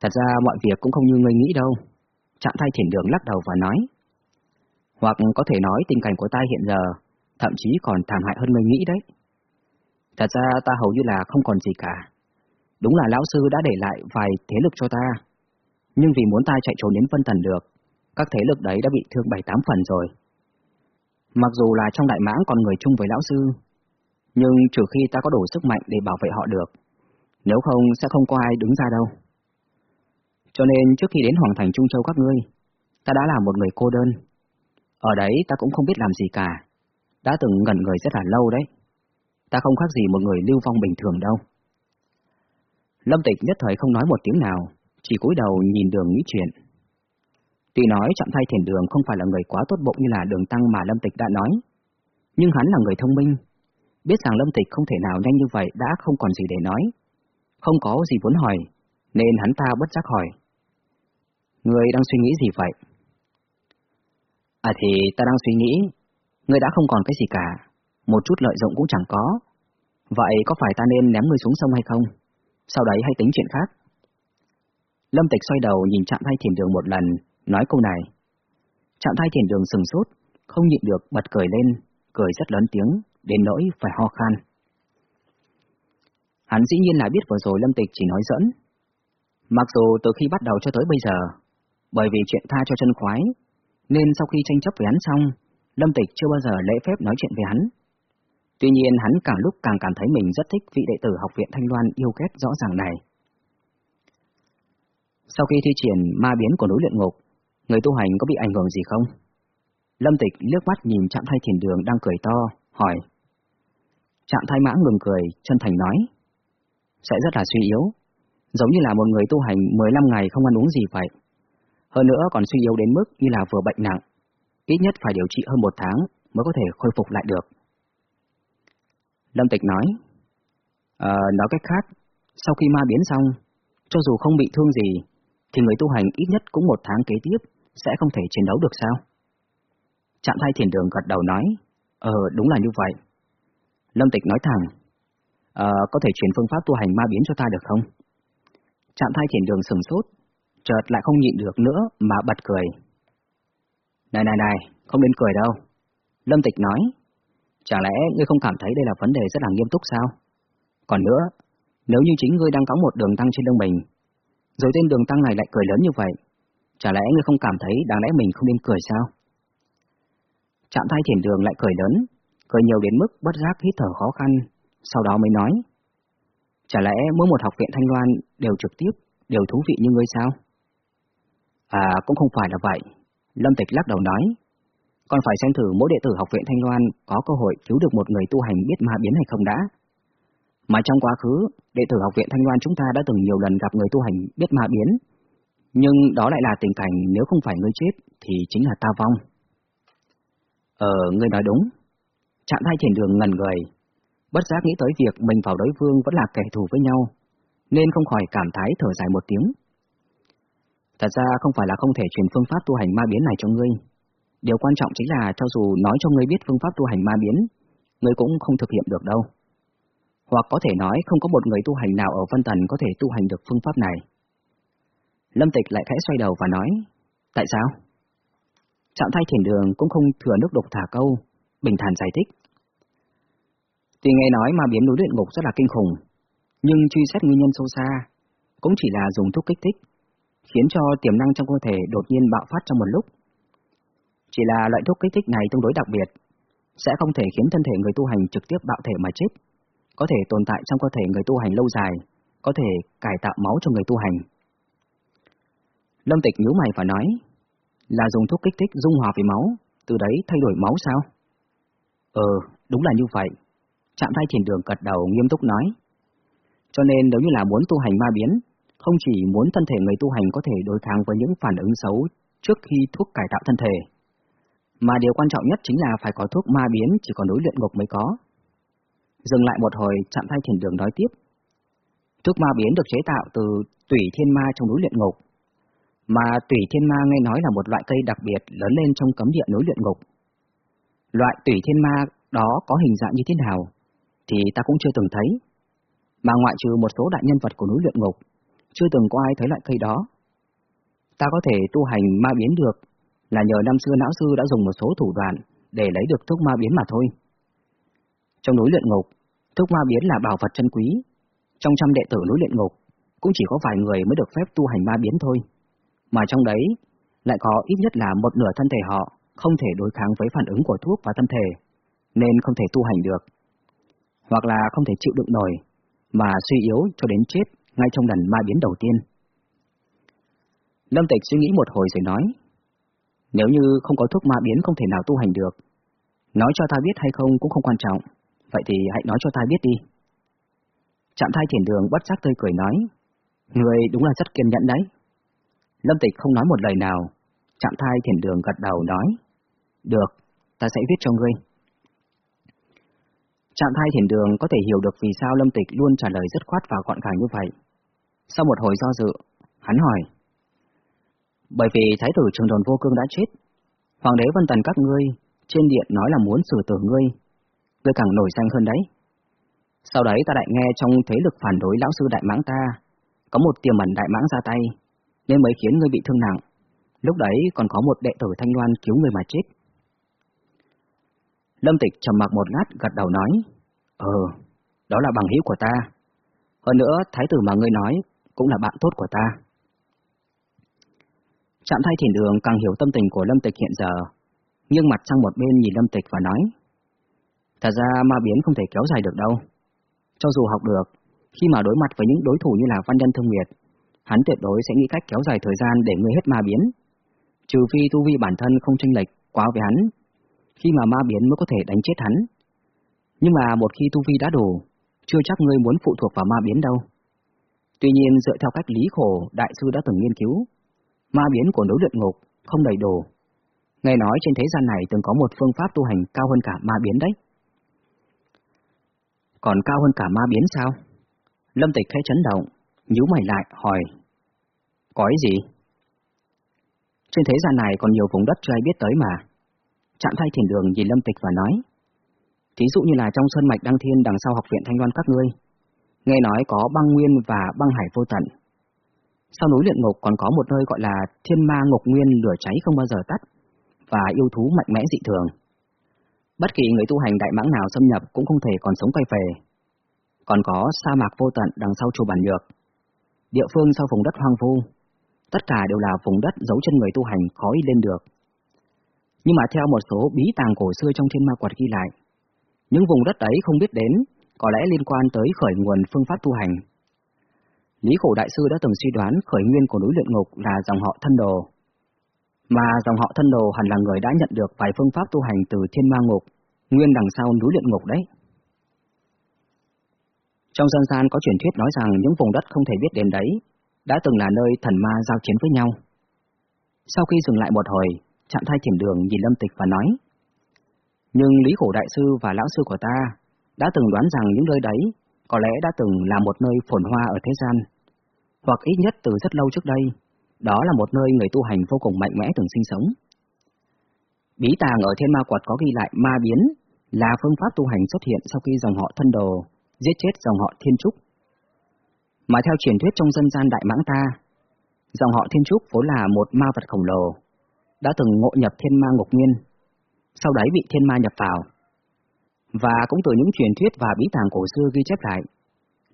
Thật ra mọi việc cũng không như ngươi nghĩ đâu. Trạm thay thiền đường lắc đầu và nói. Hoặc có thể nói tình cảnh của ta hiện giờ, thậm chí còn thảm hại hơn ngươi nghĩ đấy. Thật ra ta hầu như là không còn gì cả. Đúng là lão sư đã để lại vài thế lực cho ta. Nhưng vì muốn ta chạy trốn đến Vân Tần được, các thế lực đấy đã bị thương bảy tám phần rồi. Mặc dù là trong đại mãng còn người chung với lão sư, nhưng trừ khi ta có đủ sức mạnh để bảo vệ họ được, nếu không sẽ không có ai đứng ra đâu. Cho nên trước khi đến Hoàng Thành Trung Châu các ngươi, ta đã là một người cô đơn. Ở đấy ta cũng không biết làm gì cả, đã từng ngẩn người rất là lâu đấy. Ta không khác gì một người lưu vong bình thường đâu. Lâm Tịch nhất thời không nói một tiếng nào, chỉ cúi đầu nhìn đường nghĩ chuyện. Tuy nói chạm thay thiền đường không phải là người quá tốt bụng như là đường tăng mà Lâm Tịch đã nói, nhưng hắn là người thông minh, biết rằng Lâm Tịch không thể nào nhanh như vậy đã không còn gì để nói, không có gì muốn hỏi, nên hắn ta bất giác hỏi. người đang suy nghĩ gì vậy? À thì ta đang suy nghĩ, người đã không còn cái gì cả, một chút lợi dụng cũng chẳng có. Vậy có phải ta nên ném người xuống sông hay không? Sau đấy hãy tính chuyện khác. Lâm Tịch xoay đầu nhìn chạm thay thiền đường một lần, nói câu này. Trạm thái thiền đường sừng sốt, không nhịn được bật cười lên, cười rất lớn tiếng, đến nỗi phải ho khan. Hắn dĩ nhiên là biết vừa rồi Lâm Tịch chỉ nói giỡn. Mặc dù từ khi bắt đầu cho tới bây giờ, bởi vì chuyện tha cho chân khoái, nên sau khi tranh chấp với hắn xong, Lâm Tịch chưa bao giờ lễ phép nói chuyện với hắn. Tuy nhiên hắn càng lúc càng cảm thấy mình rất thích vị đệ tử học viện Thanh Loan yêu ghét rõ ràng này. Sau khi thi triển ma biến của núi luyện ngục, người tu hành có bị ảnh hưởng gì không? Lâm Tịch liếc mắt nhìn Trạm Thay Thiền Đường đang cười to, hỏi. Trạm Thay Mã ngừng cười, chân thành nói. Sẽ rất là suy yếu, Giống như là một người tu hành 15 ngày không ăn uống gì vậy. Hơn nữa còn suy yếu đến mức như là vừa bệnh nặng, ít nhất phải điều trị hơn một tháng mới có thể khôi phục lại được. Lâm Tịch nói, à, nói cách khác, sau khi ma biến xong, cho dù không bị thương gì, thì người tu hành ít nhất cũng một tháng kế tiếp sẽ không thể chiến đấu được sao? Trạm thay thiền đường gật đầu nói, Ờ, đúng là như vậy. Lâm Tịch nói thẳng, Ờ, có thể truyền phương pháp tu hành ma biến cho ta được không? Trạm thay thiền đường sừng sốt, chợt lại không nhịn được nữa mà bật cười. Này này này, không nên cười đâu. Lâm Tịch nói, chẳng lẽ ngươi không cảm thấy đây là vấn đề rất là nghiêm túc sao? Còn nữa, nếu như chính ngươi đang có một đường tăng trên lưng mình, rồi tên đường tăng này lại cười lớn như vậy, chả lẽ ngươi không cảm thấy đáng lẽ mình không nên cười sao? Chạm thay thiền đường lại cười lớn, cười nhiều đến mức bất giác hít thở khó khăn, sau đó mới nói. Chả lẽ mỗi một học viện Thanh Loan đều trực tiếp, đều thú vị như ngươi sao? À, cũng không phải là vậy. Lâm Tịch lắc đầu nói. Còn phải xem thử mỗi đệ tử học viện Thanh Loan có cơ hội cứu được một người tu hành biết ma biến hay không đã. Mà trong quá khứ, đệ tử học viện Thanh Loan chúng ta đã từng nhiều lần gặp người tu hành biết ma biến. Nhưng đó lại là tình cảnh nếu không phải ngươi chết thì chính là ta vong. Ờ, ngươi nói đúng. Trạng thái trên đường ngần người, bất giác nghĩ tới việc mình vào đối phương vẫn là kẻ thù với nhau, nên không khỏi cảm thái thở dài một tiếng. Thật ra không phải là không thể truyền phương pháp tu hành ma biến này cho ngươi. Điều quan trọng chính là cho dù nói cho ngươi biết phương pháp tu hành ma biến, ngươi cũng không thực hiện được đâu. Hoặc có thể nói không có một người tu hành nào ở Vân Tần có thể tu hành được phương pháp này. Lâm Tịch lại khẽ xoay đầu và nói, tại sao? Trạm thay thiền đường cũng không thừa nước độc thả câu, bình thản giải thích. Tuy nghe nói mà biến núi luyện ngục rất là kinh khủng, nhưng truy xét nguyên nhân sâu xa, cũng chỉ là dùng thuốc kích thích, khiến cho tiềm năng trong cơ thể đột nhiên bạo phát trong một lúc. Chỉ là loại thuốc kích thích này tương đối đặc biệt, sẽ không thể khiến thân thể người tu hành trực tiếp bạo thể mà chết, có thể tồn tại trong cơ thể người tu hành lâu dài, có thể cải tạo máu cho người tu hành. Lâm Tịch nhíu mày và nói, là dùng thuốc kích thích dung hòa với máu, từ đấy thay đổi máu sao? Ờ, đúng là như vậy. Trạm thay thiền đường cật đầu nghiêm túc nói. Cho nên nếu như là muốn tu hành ma biến, không chỉ muốn thân thể người tu hành có thể đối kháng với những phản ứng xấu trước khi thuốc cải tạo thân thể, mà điều quan trọng nhất chính là phải có thuốc ma biến chỉ có đối luyện ngục mới có. Dừng lại một hồi, chạm thay thiền đường nói tiếp. Thuốc ma biến được chế tạo từ tủy thiên ma trong núi luyện ngục, mà tủy thiên ma nghe nói là một loại cây đặc biệt lớn lên trong cấm địa núi luyện ngục. Loại tủy thiên ma đó có hình dạng như thế nào, thì ta cũng chưa từng thấy. Mà ngoại trừ một số đại nhân vật của núi luyện ngục, chưa từng có ai thấy loại cây đó. Ta có thể tu hành ma biến được là nhờ năm xưa não sư đã dùng một số thủ đoạn để lấy được thuốc ma biến mà thôi. Trong núi luyện ngục, thuốc ma biến là bảo vật chân quý. Trong trăm đệ tử núi luyện ngục, cũng chỉ có vài người mới được phép tu hành ma biến thôi. Mà trong đấy, lại có ít nhất là một nửa thân thể họ không thể đối kháng với phản ứng của thuốc và thân thể, nên không thể tu hành được. Hoặc là không thể chịu đựng nổi, mà suy yếu cho đến chết ngay trong lần ma biến đầu tiên. Lâm Tịch suy nghĩ một hồi rồi nói, nếu như không có thuốc ma biến không thể nào tu hành được, nói cho ta biết hay không cũng không quan trọng, vậy thì hãy nói cho ta biết đi. Trạm thai thiền đường bất giác tươi cười nói, người đúng là rất kiên nhẫn đấy. Lâm Tịch không nói một lời nào, chạm thai thiền đường gật đầu nói, được, ta sẽ viết cho ngươi. Trạm thai thiền đường có thể hiểu được vì sao Lâm Tịch luôn trả lời rất khoát và gọn gàng như vậy. Sau một hồi do dự, hắn hỏi, bởi vì Thái tử Trường Đồn Vô Cương đã chết, Hoàng đế Vân Tần các ngươi trên điện nói là muốn xử tử ngươi, ngươi càng nổi danh hơn đấy. Sau đấy ta lại nghe trong thế lực phản đối lão sư đại mãng ta, có một tiềm ẩn đại mãng ra tay, nên mới khiến ngươi bị thương nặng. Lúc đấy còn có một đệ tử Thanh Loan cứu ngươi mà chết. Lâm Tịch trầm mặc một lát gật đầu nói, Ờ, đó là bằng hữu của ta. Hơn nữa, thái tử mà ngươi nói cũng là bạn tốt của ta. Trạm thay thiền đường càng hiểu tâm tình của Lâm Tịch hiện giờ, nhưng mặt sang một bên nhìn Lâm Tịch và nói, Thật ra ma biến không thể kéo dài được đâu. Cho dù học được, khi mà đối mặt với những đối thủ như là Văn Nhân Thương Nguyệt, hắn tuyệt đối sẽ nghĩ cách kéo dài thời gian để ngươi hết ma biến. Trừ phi tu vi bản thân không tranh lệch quá với hắn, khi mà ma biến mới có thể đánh chết hắn. Nhưng mà một khi tu vi đã đủ, chưa chắc ngươi muốn phụ thuộc vào ma biến đâu. Tuy nhiên dựa theo cách lý khổ đại sư đã từng nghiên cứu, ma biến của núi luyện ngục không đầy đủ. Nghe nói trên thế gian này từng có một phương pháp tu hành cao hơn cả ma biến đấy. Còn cao hơn cả ma biến sao? Lâm Tịch khẽ chấn động, nhíu mày lại, hỏi. Có ý gì? Trên thế gian này còn nhiều vùng đất chưa ai biết tới mà. Chạm thay thiền đường nhìn Lâm Tịch và nói. thí dụ như là trong Sơn Mạch Đăng Thiên đằng sau học viện Thanh Loan các ngươi, nghe nói có băng nguyên và băng hải vô tận. Sau núi luyện ngục còn có một nơi gọi là thiên ma ngục nguyên lửa cháy không bao giờ tắt, và yêu thú mạnh mẽ dị thường. Bất kỳ người tu hành đại mãng nào xâm nhập cũng không thể còn sống quay về. Còn có sa mạc vô tận đằng sau chùa bản nhược. Địa phương sau vùng đất hoang vu, tất cả đều là vùng đất giấu chân người tu hành khó đi lên được. Nhưng mà theo một số bí tàng cổ xưa trong thiên ma quật ghi lại, những vùng đất ấy không biết đến, có lẽ liên quan tới khởi nguồn phương pháp tu hành. Lý Khổ Đại Sư đã từng suy đoán khởi nguyên của núi luyện ngục là dòng họ thân đồ. Mà dòng họ thân đồ hẳn là người đã nhận được vài phương pháp tu hành từ thiên ma ngục, nguyên đằng sau núi luyện ngục đấy. Trong dân gian có truyền thuyết nói rằng những vùng đất không thể biết đến đấy đã từng là nơi thần ma giao chiến với nhau. Sau khi dừng lại một hồi, chạm thai thiểm đường nhìn Lâm Tịch và nói Nhưng Lý Khổ Đại Sư và Lão Sư của ta đã từng đoán rằng những nơi đấy có lẽ đã từng là một nơi phồn hoa ở thế gian, hoặc ít nhất từ rất lâu trước đây, đó là một nơi người tu hành vô cùng mạnh mẽ từng sinh sống. Bí tàng ở thiên ma quật có ghi lại ma biến là phương pháp tu hành xuất hiện sau khi dòng họ thân đồ giết chết dòng họ thiên trúc. Mà theo truyền thuyết trong dân gian Đại Mãng ta, dòng họ thiên trúc vốn là một ma vật khổng lồ, đã từng ngộ nhập thiên ma ngục nguyên, sau đấy bị thiên ma nhập vào. Và cũng từ những truyền thuyết và bí tàng cổ xưa ghi chép lại,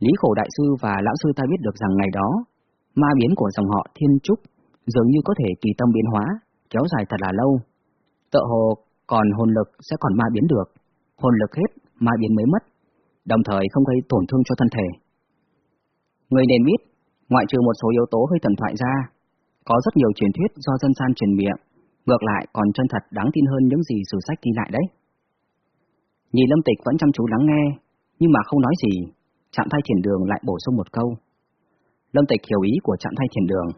Lý Khổ Đại Sư và Lão Sư ta biết được rằng ngày đó, ma biến của dòng họ thiên trúc dường như có thể kỳ tâm biến hóa, kéo dài thật là lâu. Tợ hồ còn hồn lực sẽ còn ma biến được, hồn lực hết, ma biến mới mất, đồng thời không gây tổn thương cho thân thể. Người nên biết, ngoại trừ một số yếu tố hơi thần thoại ra, có rất nhiều truyền thuyết do dân gian truyền miệng, ngược lại còn chân thật đáng tin hơn những gì sử sách ghi lại đấy. Nhìn Lâm Tịch vẫn chăm chú lắng nghe, nhưng mà không nói gì, chạm thay thiền đường lại bổ sung một câu. Lâm Tịch hiểu ý của chạm thay thiền đường.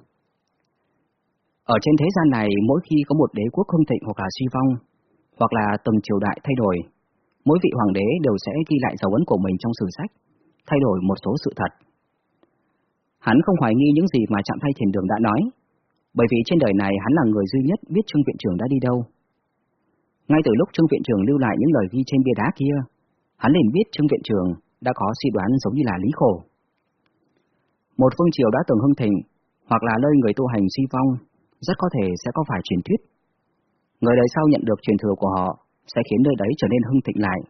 Ở trên thế gian này, mỗi khi có một đế quốc không thịnh hoặc là suy vong, hoặc là từng triều đại thay đổi, mỗi vị hoàng đế đều sẽ ghi lại dấu ấn của mình trong sử sách, thay đổi một số sự thật. Hắn không hoài nghi những gì mà chạm Thay Thiền Đường đã nói, bởi vì trên đời này hắn là người duy nhất biết Trương Viện Trưởng đã đi đâu. Ngay từ lúc Trương Viện Trưởng lưu lại những lời ghi trên bia đá kia, hắn liền biết Trương Viện Trưởng đã có suy đoán giống như là lý khổ. Một phương triều đã từng hưng thịnh, hoặc là nơi người tu hành suy vong, rất có thể sẽ có phải truyền thuyết. Người đời sau nhận được truyền thừa của họ sẽ khiến nơi đấy trở nên hưng thịnh lại,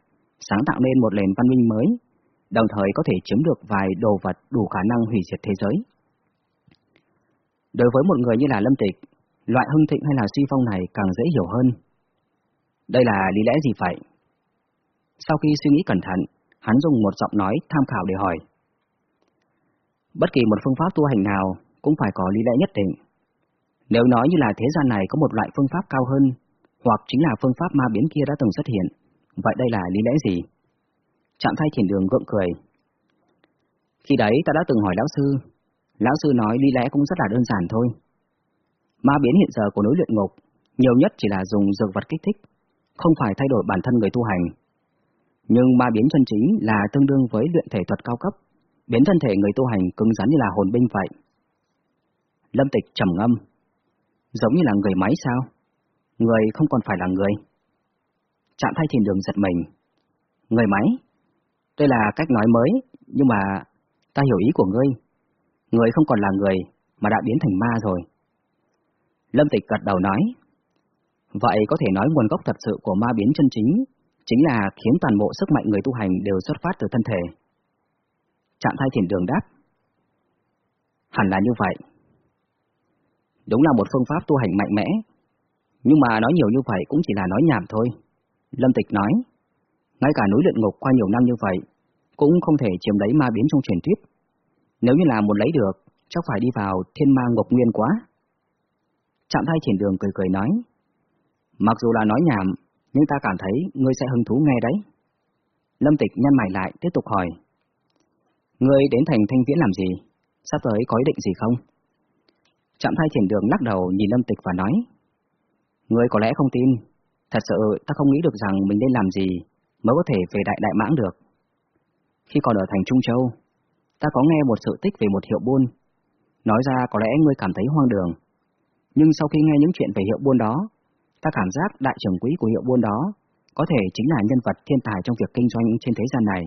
sáng tạo nên một nền văn minh mới, đồng thời có thể chiếm được vài đồ vật đủ khả năng hủy diệt thế giới. Đối với một người như là Lâm Tịch, loại hưng thịnh hay là suy phong này càng dễ hiểu hơn. Đây là lý lẽ gì vậy? Sau khi suy nghĩ cẩn thận, hắn dùng một giọng nói tham khảo để hỏi. Bất kỳ một phương pháp tu hành nào cũng phải có lý lẽ nhất định. Nếu nói như là thế gian này có một loại phương pháp cao hơn, hoặc chính là phương pháp ma biến kia đã từng xuất hiện, vậy đây là lý lẽ gì? Chạm thay thiền đường gượng cười. Khi đấy ta đã từng hỏi lão sư, lão sư nói lý lẽ cũng rất là đơn giản thôi. Ma biến hiện giờ của núi luyện ngục, nhiều nhất chỉ là dùng dược vật kích thích, không phải thay đổi bản thân người tu hành. Nhưng ma biến chân chính là tương đương với luyện thể thuật cao cấp, biến thân thể người tu hành cứng rắn như là hồn binh vậy. Lâm Tịch trầm ngâm, giống như là người máy sao? Người không còn phải là người. Chạm thay thiền đường giật mình. Người máy? Đây là cách nói mới, nhưng mà ta hiểu ý của ngươi. Người không còn là người, mà đã biến thành ma rồi. Lâm Tịch gật đầu nói. Vậy có thể nói nguồn gốc thật sự của ma biến chân chính, chính là khiến toàn bộ sức mạnh người tu hành đều xuất phát từ thân thể. trạng thái thiền đường đáp. Hẳn là như vậy. Đúng là một phương pháp tu hành mạnh mẽ, nhưng mà nói nhiều như vậy cũng chỉ là nói nhảm thôi. Lâm Tịch nói, ngay cả núi luyện ngục qua nhiều năm như vậy, cũng không thể chiếm lấy ma biến trong truyền thuyết. Nếu như là muốn lấy được, chắc phải đi vào thiên ma ngục nguyên quá. Chạm thay triển đường cười cười nói, mặc dù là nói nhảm, nhưng ta cảm thấy ngươi sẽ hứng thú nghe đấy. Lâm Tịch nhăn mày lại, tiếp tục hỏi. Ngươi đến thành thanh viễn làm gì? Sắp tới có ý định gì không? Trạm thay triển đường lắc đầu nhìn Lâm Tịch và nói. Ngươi có lẽ không tin, thật sự ta không nghĩ được rằng mình nên làm gì mới có thể về đại đại mãng được. Khi còn ở thành Trung Châu, ta có nghe một sự tích về một hiệu buôn. Nói ra có lẽ ngươi cảm thấy hoang đường. Nhưng sau khi nghe những chuyện về hiệu buôn đó, ta cảm giác đại trưởng quỹ của hiệu buôn đó có thể chính là nhân vật thiên tài trong việc kinh doanh trên thế gian này.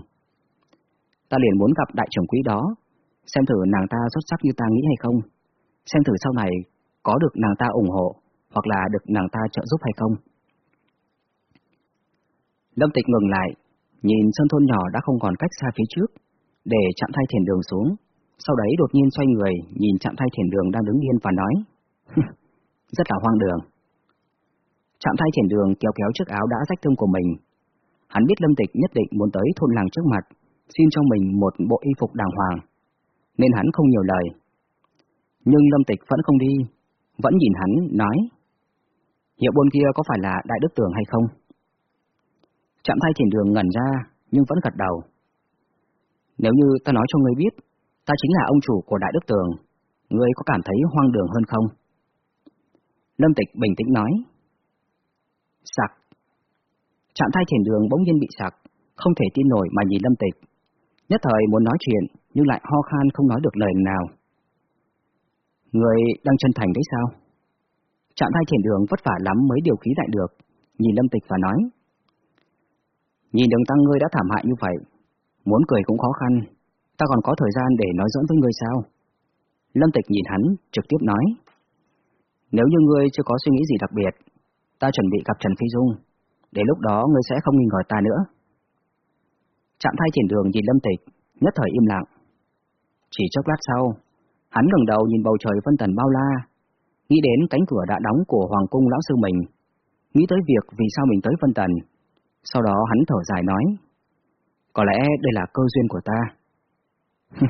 Ta liền muốn gặp đại trưởng quỹ đó, xem thử nàng ta xuất sắc như ta nghĩ hay không, xem thử sau này có được nàng ta ủng hộ hoặc là được nàng ta trợ giúp hay không. Lâm Tịch ngừng lại, nhìn sân thôn nhỏ đã không còn cách xa phía trước, để chạm thay thiền đường xuống, sau đấy đột nhiên xoay người nhìn chạm thay thiền đường đang đứng yên và nói, rất là hoang đường. Chạm thay thiền đường kéo kéo chiếc áo đã rách thương của mình. Hắn biết Lâm Tịch nhất định muốn tới thôn làng trước mặt, xin cho mình một bộ y phục đàng hoàng, nên hắn không nhiều lời. Nhưng Lâm Tịch vẫn không đi, vẫn nhìn hắn, nói, hiệu buôn kia có phải là Đại Đức Tường hay không? Chạm thay thiền đường ngẩn ra, nhưng vẫn gật đầu. Nếu như ta nói cho ngươi biết, ta chính là ông chủ của Đại Đức Tường, ngươi có cảm thấy hoang đường hơn không? Lâm Tịch bình tĩnh nói. Sặc. Chạm thay thiền đường bỗng nhiên bị sặc, không thể tin nổi mà nhìn Lâm Tịch. Nhất thời muốn nói chuyện, nhưng lại ho khan không nói được lời nào. Người đang chân thành đấy sao? Chạm thai thiền đường vất vả lắm mới điều khí lại được, nhìn Lâm Tịch và nói. Nhìn đường tăng ngươi đã thảm hại như vậy, muốn cười cũng khó khăn, ta còn có thời gian để nói dẫn với ngươi sao? Lâm Tịch nhìn hắn, trực tiếp nói. Nếu như ngươi chưa có suy nghĩ gì đặc biệt, ta chuẩn bị gặp Trần Phi Dung, để lúc đó ngươi sẽ không nghi ngờ ta nữa. Chạm thay trên đường nhìn Lâm Tịch, nhất thời im lặng. Chỉ chốc lát sau, hắn ngẩng đầu nhìn bầu trời phân tần bao la, nghĩ đến cánh cửa đã đóng của Hoàng cung lão sư mình, nghĩ tới việc vì sao mình tới phân tần, sau đó hắn thở dài nói, có lẽ đây là cơ duyên của ta. [laughs]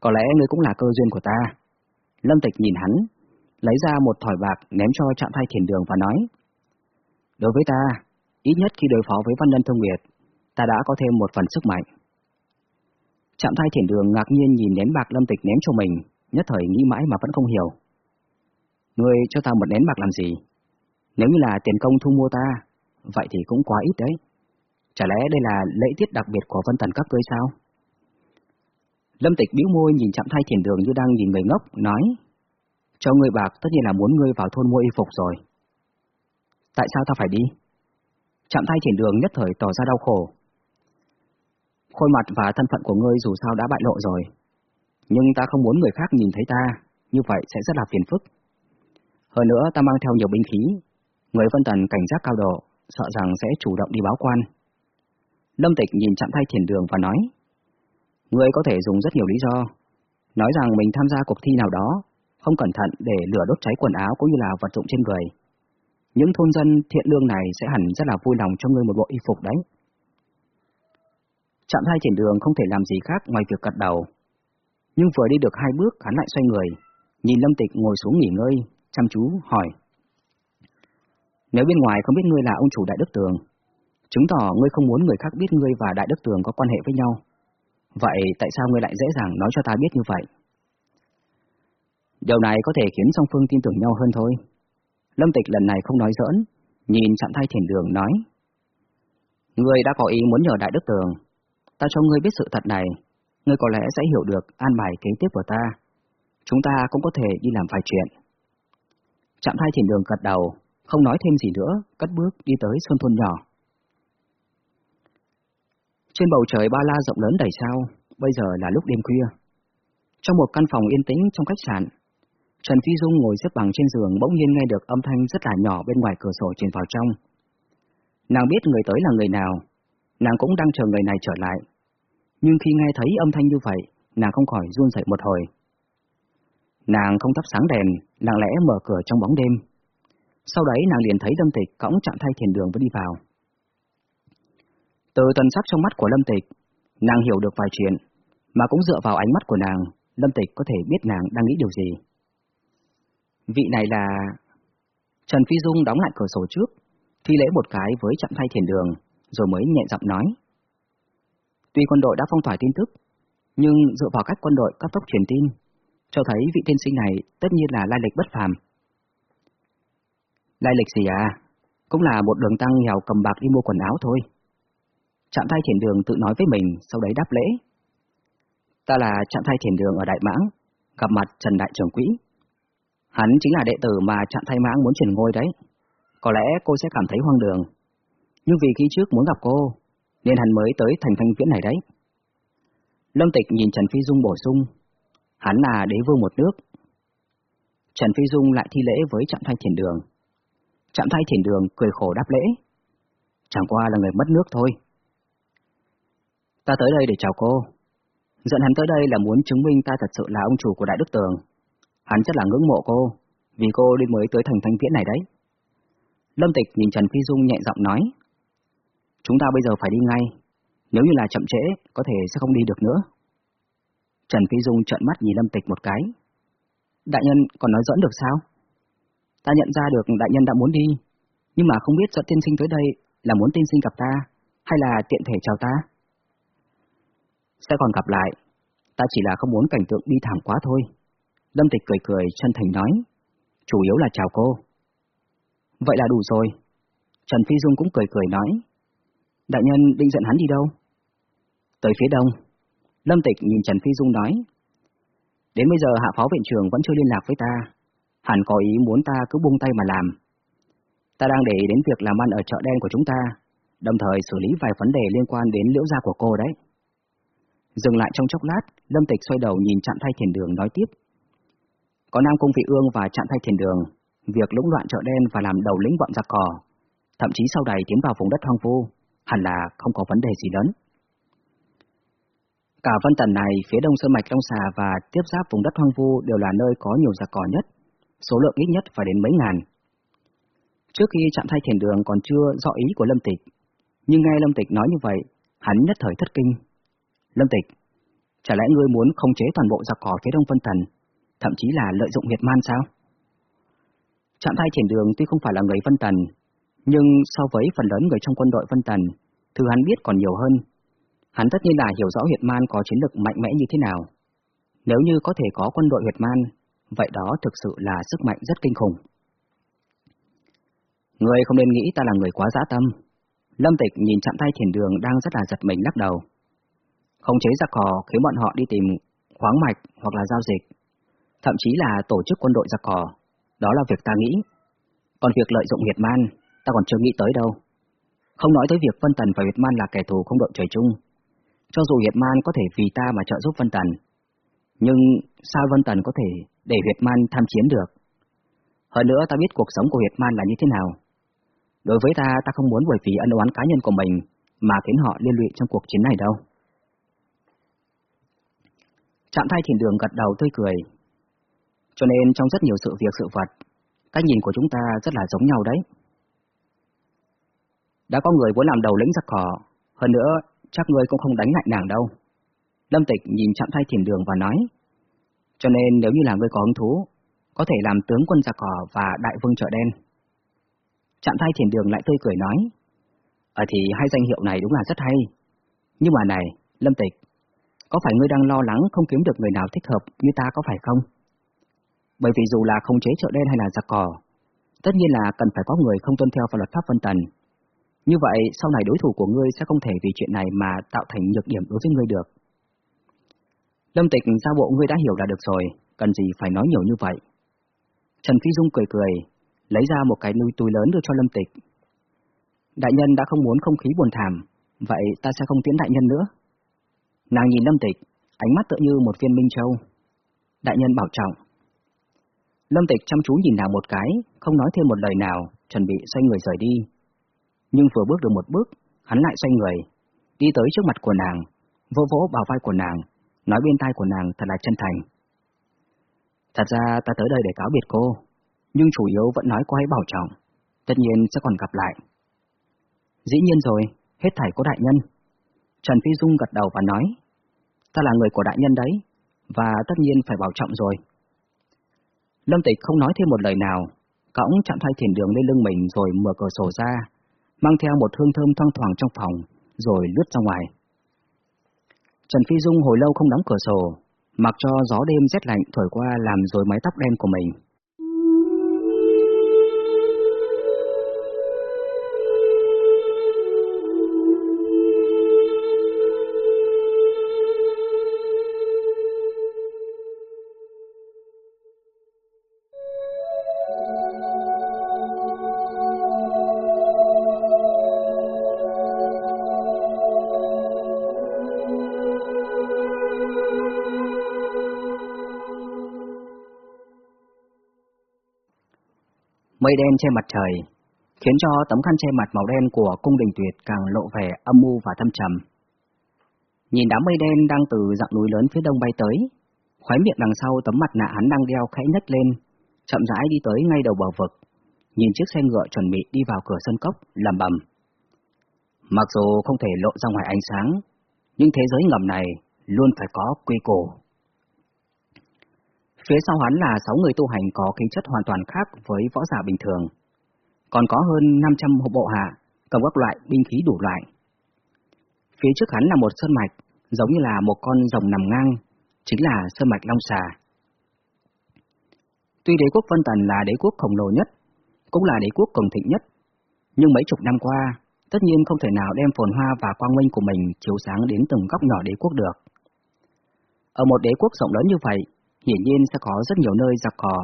có lẽ ngươi cũng là cơ duyên của ta. Lâm Tịch nhìn hắn, lấy ra một thỏi bạc ném cho trạm thay thiền đường và nói, Đối với ta, ít nhất khi đối phó với văn nhân thông nguyệt, ta đã có thêm một phần sức mạnh. Trạm thay thiền đường ngạc nhiên nhìn nén bạc lâm tịch ném cho mình, nhất thời nghĩ mãi mà vẫn không hiểu. Ngươi cho ta một nén bạc làm gì? Nếu như là tiền công thu mua ta, vậy thì cũng quá ít đấy. Chả lẽ đây là lễ tiết đặc biệt của vân tần các ngươi sao? Lâm tịch bĩu môi nhìn chạm thay thiền đường như đang nhìn người ngốc, nói Cho ngươi bạc tất nhiên là muốn ngươi vào thôn mua y phục rồi. Tại sao ta phải đi? Chạm thay thiền đường nhất thời tỏ ra đau khổ. Khuôn mặt và thân phận của ngươi dù sao đã bại lộ rồi. Nhưng ta không muốn người khác nhìn thấy ta, như vậy sẽ rất là phiền phức. Hơn nữa ta mang theo nhiều binh khí, người Vân Tần cảnh giác cao độ, sợ rằng sẽ chủ động đi báo quan. Lâm Tịch nhìn chặn thay thiền đường và nói, Ngươi có thể dùng rất nhiều lý do, nói rằng mình tham gia cuộc thi nào đó, không cẩn thận để lửa đốt cháy quần áo cũng như là vật dụng trên người. Những thôn dân thiện lương này sẽ hẳn rất là vui lòng cho ngươi một bộ y phục đấy. Chạm thay trên đường không thể làm gì khác ngoài việc cật đầu. Nhưng vừa đi được hai bước hắn lại xoay người, nhìn Lâm Tịch ngồi xuống nghỉ ngơi, chăm chú hỏi. Nếu bên ngoài không biết ngươi là ông chủ Đại Đức Tường, chứng tỏ ngươi không muốn người khác biết ngươi và Đại Đức Tường có quan hệ với nhau. Vậy tại sao ngươi lại dễ dàng nói cho ta biết như vậy? Điều này có thể khiến song phương tin tưởng nhau hơn thôi. Lâm Tịch lần này không nói giỡn, nhìn chạm thay thiền đường nói. Ngươi đã có ý muốn nhờ Đại Đức Tường, ta cho ngươi biết sự thật này, ngươi có lẽ sẽ hiểu được an bài kế tiếp của ta. Chúng ta cũng có thể đi làm vài chuyện. Chạm thai thiền đường gật đầu, không nói thêm gì nữa, cất bước đi tới xuân thôn nhỏ. Trên bầu trời ba la rộng lớn đầy sao, bây giờ là lúc đêm khuya. Trong một căn phòng yên tĩnh trong khách sạn, Trần Phi Dung ngồi xếp bằng trên giường bỗng nhiên nghe được âm thanh rất là nhỏ bên ngoài cửa sổ truyền vào trong. Nàng biết người tới là người nào, nàng cũng đang chờ người này trở lại. Nhưng khi nghe thấy âm thanh như vậy, nàng không khỏi run rẩy một hồi. Nàng không thắp sáng đèn, lặng lẽ mở cửa trong bóng đêm. Sau đấy nàng liền thấy Lâm Tịch cõng chạm thay thiền đường và đi vào. Từ tuần sắc trong mắt của Lâm Tịch, nàng hiểu được vài chuyện, mà cũng dựa vào ánh mắt của nàng, Lâm Tịch có thể biết nàng đang nghĩ điều gì. Vị này là... Trần Phi Dung đóng lại cửa sổ trước, thi lễ một cái với chạm thay thiền đường, rồi mới nhẹ giọng nói. Tuy quân đội đã phong tỏa tin tức, nhưng dựa vào cách quân đội cấp tốc truyền tin, cho thấy vị tiên sinh này tất nhiên là lai lịch bất phàm. Lai lịch gì à? Cũng là một đường tăng nghèo cầm bạc đi mua quần áo thôi. Trạm thay thiền đường tự nói với mình, sau đấy đáp lễ. Ta là trạm thay thiền đường ở Đại Mãng, gặp mặt Trần Đại Trưởng Quỹ. Hắn chính là đệ tử mà trạm thay mãng muốn chuyển ngôi đấy. Có lẽ cô sẽ cảm thấy hoang đường. Nhưng vì khi trước muốn gặp cô, nên hắn mới tới thành thanh viễn này đấy. Lâm Tịch nhìn Trần Phi Dung bổ sung, hắn là đế vương một nước. Trần Phi Dung lại thi lễ với trạm thay thiền đường chạm tay trên đường cười khổ đáp lễ. Chẳng qua là người mất nước thôi. Ta tới đây để chào cô. Dẫn hắn tới đây là muốn chứng minh ta thật sự là ông chủ của Đại Đức Tường. Hắn rất là ngưỡng mộ cô, vì cô đi mới tới thành thanh viễn này đấy. Lâm Tịch nhìn Trần Phi Dung nhẹ giọng nói. Chúng ta bây giờ phải đi ngay, nếu như là chậm trễ, có thể sẽ không đi được nữa. Trần Phi Dung trợn mắt nhìn Lâm Tịch một cái. Đại nhân còn nói dẫn được sao? Ta nhận ra được đại nhân đã muốn đi, nhưng mà không biết dẫn tiên sinh tới đây là muốn tiên sinh gặp ta, hay là tiện thể chào ta? Sẽ còn gặp lại, ta chỉ là không muốn cảnh tượng đi thẳng quá thôi. Lâm Tịch cười cười chân thành nói, chủ yếu là chào cô. Vậy là đủ rồi. Trần Phi Dung cũng cười cười nói, đại nhân định dẫn hắn đi đâu? Tới phía đông. Lâm Tịch nhìn Trần Phi Dung nói, đến bây giờ hạ phó viện trường vẫn chưa liên lạc với ta, hẳn có ý muốn ta cứ buông tay mà làm. Ta đang để ý đến việc làm ăn ở chợ đen của chúng ta, đồng thời xử lý vài vấn đề liên quan đến liễu gia của cô đấy. Dừng lại trong chốc lát, Lâm Tịch xoay đầu nhìn chặn thay thiền đường nói tiếp. Có Nam Cung Vị Ương và chặn thay thiền đường, việc lũng loạn chợ đen và làm đầu lĩnh bọn giặc cỏ, thậm chí sau này tiến vào vùng đất hoang vu, hẳn là không có vấn đề gì lớn. Cả Vân Tần này, phía đông Sơn Mạch Long Xà và tiếp giáp vùng đất hoang vu đều là nơi có nhiều giặc cỏ nhất, số lượng ít nhất phải đến mấy ngàn. Trước khi chạm thay thiền đường còn chưa rõ ý của Lâm Tịch, nhưng nghe Lâm Tịch nói như vậy, hắn nhất thời thất kinh. Lâm Tịch, chả lẽ ngươi muốn khống chế toàn bộ giặc cỏ phía đông phân Tần, thậm chí là lợi dụng huyệt man sao? Trạm thay thiền đường tuy không phải là người phân Tần, nhưng so với phần lớn người trong quân đội phân Tần, thứ hắn biết còn nhiều hơn. Hắn tất nhiên là hiểu rõ huyệt man có chiến lực mạnh mẽ như thế nào. Nếu như có thể có quân đội huyệt man, vậy đó thực sự là sức mạnh rất kinh khủng. Người không nên nghĩ ta là người quá dã tâm. Lâm Tịch nhìn chạm tay thiền đường đang rất là giật mình lắc đầu. Không chế giặc cò khiến bọn họ đi tìm khoáng mạch hoặc là giao dịch, thậm chí là tổ chức quân đội giặc cò, đó là việc ta nghĩ. Còn việc lợi dụng Việt Man, ta còn chưa nghĩ tới đâu. Không nói tới việc Vân Tần và Việt Man là kẻ thù không đội trời chung. Cho dù Việt Man có thể vì ta mà trợ giúp Vân Tần, nhưng sao Vân Tần có thể để Việt Man tham chiến được? Hơn nữa ta biết cuộc sống của Việt Man là như thế nào. Đối với ta, ta không muốn bởi vì ân oán cá nhân của mình mà khiến họ liên lụy trong cuộc chiến này đâu. Trạm thay thiền đường gật đầu tươi cười. Cho nên trong rất nhiều sự việc sự vật, cách nhìn của chúng ta rất là giống nhau đấy. Đã có người muốn làm đầu lĩnh giặc cỏ, hơn nữa chắc người cũng không đánh lại nàng đâu. Lâm Tịch nhìn chạm thay thiền đường và nói, cho nên nếu như là người có hứng thú, có thể làm tướng quân giặc cỏ và đại vương chợ đen. Chạm thay thiền đường lại tươi cười nói, ở thì hai danh hiệu này đúng là rất hay. Nhưng mà này, Lâm Tịch, có phải ngươi đang lo lắng không kiếm được người nào thích hợp như ta có phải không? Bởi vì dù là không chế chợ đen hay là giặc cỏ, tất nhiên là cần phải có người không tuân theo vào luật pháp Vân Tần. Như vậy, sau này đối thủ của ngươi sẽ không thể vì chuyện này mà tạo thành nhược điểm đối với ngươi được. Lâm Tịch ra bộ ngươi đã hiểu là được rồi, cần gì phải nói nhiều như vậy. Trần Phi Dung cười cười, lấy ra một cái nuôi túi lớn đưa cho Lâm Tịch. Đại nhân đã không muốn không khí buồn thảm, vậy ta sẽ không tiến đại nhân nữa. Nàng nhìn Lâm Tịch, ánh mắt tựa như một viên minh châu. Đại nhân bảo trọng. Lâm Tịch chăm chú nhìn nàng một cái, không nói thêm một lời nào, chuẩn bị xoay người rời đi. Nhưng vừa bước được một bước, hắn lại xoay người, đi tới trước mặt của nàng, vỗ vỗ vào vai của nàng, nói bên tai của nàng thật là chân thành. Thật ra ta tới đây để cáo biệt cô, nhưng chủ yếu vẫn nói cô hãy bảo trọng, tất nhiên sẽ còn gặp lại. Dĩ nhiên rồi, hết thảy có đại nhân. Trần Phi Dung gật đầu và nói, ta là người của đại nhân đấy, và tất nhiên phải bảo trọng rồi. Lâm Tịch không nói thêm một lời nào, cõng chạm thay thiền đường lên lưng mình rồi mở cửa sổ ra, mang theo một hương thơm thoang thoảng trong phòng, rồi lướt ra ngoài. Trần Phi Dung hồi lâu không đóng cửa sổ, mặc cho gió đêm rét lạnh thổi qua làm rối mái tóc đen của mình. Mây đen che mặt trời, khiến cho tấm khăn che mặt màu đen của cung đình tuyệt càng lộ vẻ âm mưu và thâm trầm. Nhìn đám mây đen đang từ dạng núi lớn phía đông bay tới, khóe miệng đằng sau tấm mặt nạ hắn đang đeo khẽ nhất lên, chậm rãi đi tới ngay đầu bờ vực, nhìn chiếc xe ngựa chuẩn bị đi vào cửa sân cốc, lầm bầm. Mặc dù không thể lộ ra ngoài ánh sáng, nhưng thế giới ngầm này luôn phải có quy củ. Phía sau hắn là sáu người tu hành có khí chất hoàn toàn khác với võ giả bình thường. Còn có hơn 500 hộ bộ hạ, cầm các loại binh khí đủ loại. Phía trước hắn là một sơn mạch, giống như là một con rồng nằm ngang, chính là sơn mạch Long Xà. Tuy đế quốc Vân Tần là đế quốc khổng lồ nhất, cũng là đế quốc cường thịnh nhất, nhưng mấy chục năm qua, tất nhiên không thể nào đem phồn hoa và quang minh của mình chiếu sáng đến từng góc nhỏ đế quốc được. Ở một đế quốc rộng lớn như vậy, hiển nhiên sẽ có rất nhiều nơi giặc cò,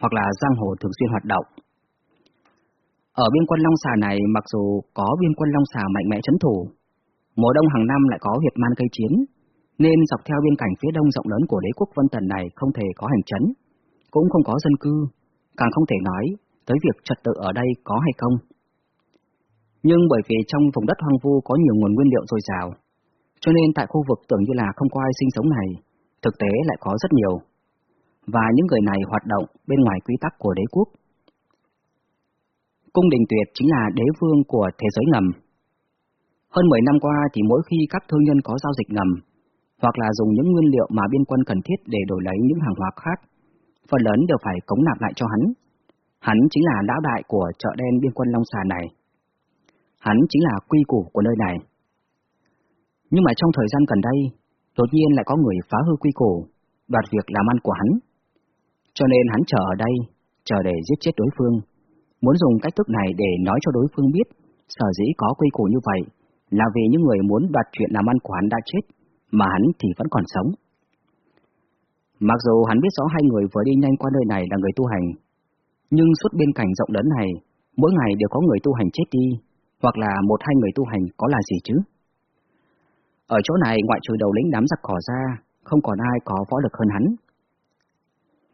hoặc là giang hồ thường xuyên hoạt động. Ở biên quân Long Xà này mặc dù có biên quân Long Xà mạnh mẽ chấn thủ, mùa đông hàng năm lại có huyệt man cây chiến, nên dọc theo biên cảnh phía đông rộng lớn của đế quốc Vân Tần này không thể có hành chấn, cũng không có dân cư, càng không thể nói tới việc trật tự ở đây có hay không. Nhưng bởi vì trong vùng đất hoang vu có nhiều nguồn nguyên liệu dồi dào, cho nên tại khu vực tưởng như là không có ai sinh sống này, thực tế lại có rất nhiều và những người này hoạt động bên ngoài quy tắc của đế quốc. Cung đình tuyệt chính là đế vương của thế giới ngầm. Hơn 10 năm qua thì mỗi khi các thương nhân có giao dịch ngầm, hoặc là dùng những nguyên liệu mà biên quân cần thiết để đổi lấy những hàng hóa khác, phần lớn đều phải cống nạp lại cho hắn. Hắn chính là lão đại của chợ đen biên quân Long Xà này. Hắn chính là quy củ của nơi này. Nhưng mà trong thời gian gần đây, đột nhiên lại có người phá hư quy củ, đoạt việc làm ăn của hắn. Cho nên hắn chờ ở đây, chờ để giết chết đối phương, muốn dùng cách thức này để nói cho đối phương biết, sở dĩ có quy củ như vậy, là vì những người muốn đoạt chuyện làm ăn của hắn đã chết, mà hắn thì vẫn còn sống. Mặc dù hắn biết rõ hai người vừa đi nhanh qua nơi này là người tu hành, nhưng suốt bên cạnh rộng lớn này, mỗi ngày đều có người tu hành chết đi, hoặc là một hai người tu hành có là gì chứ? Ở chỗ này ngoại trừ đầu lĩnh đám giặc cỏ ra, không còn ai có võ lực hơn hắn.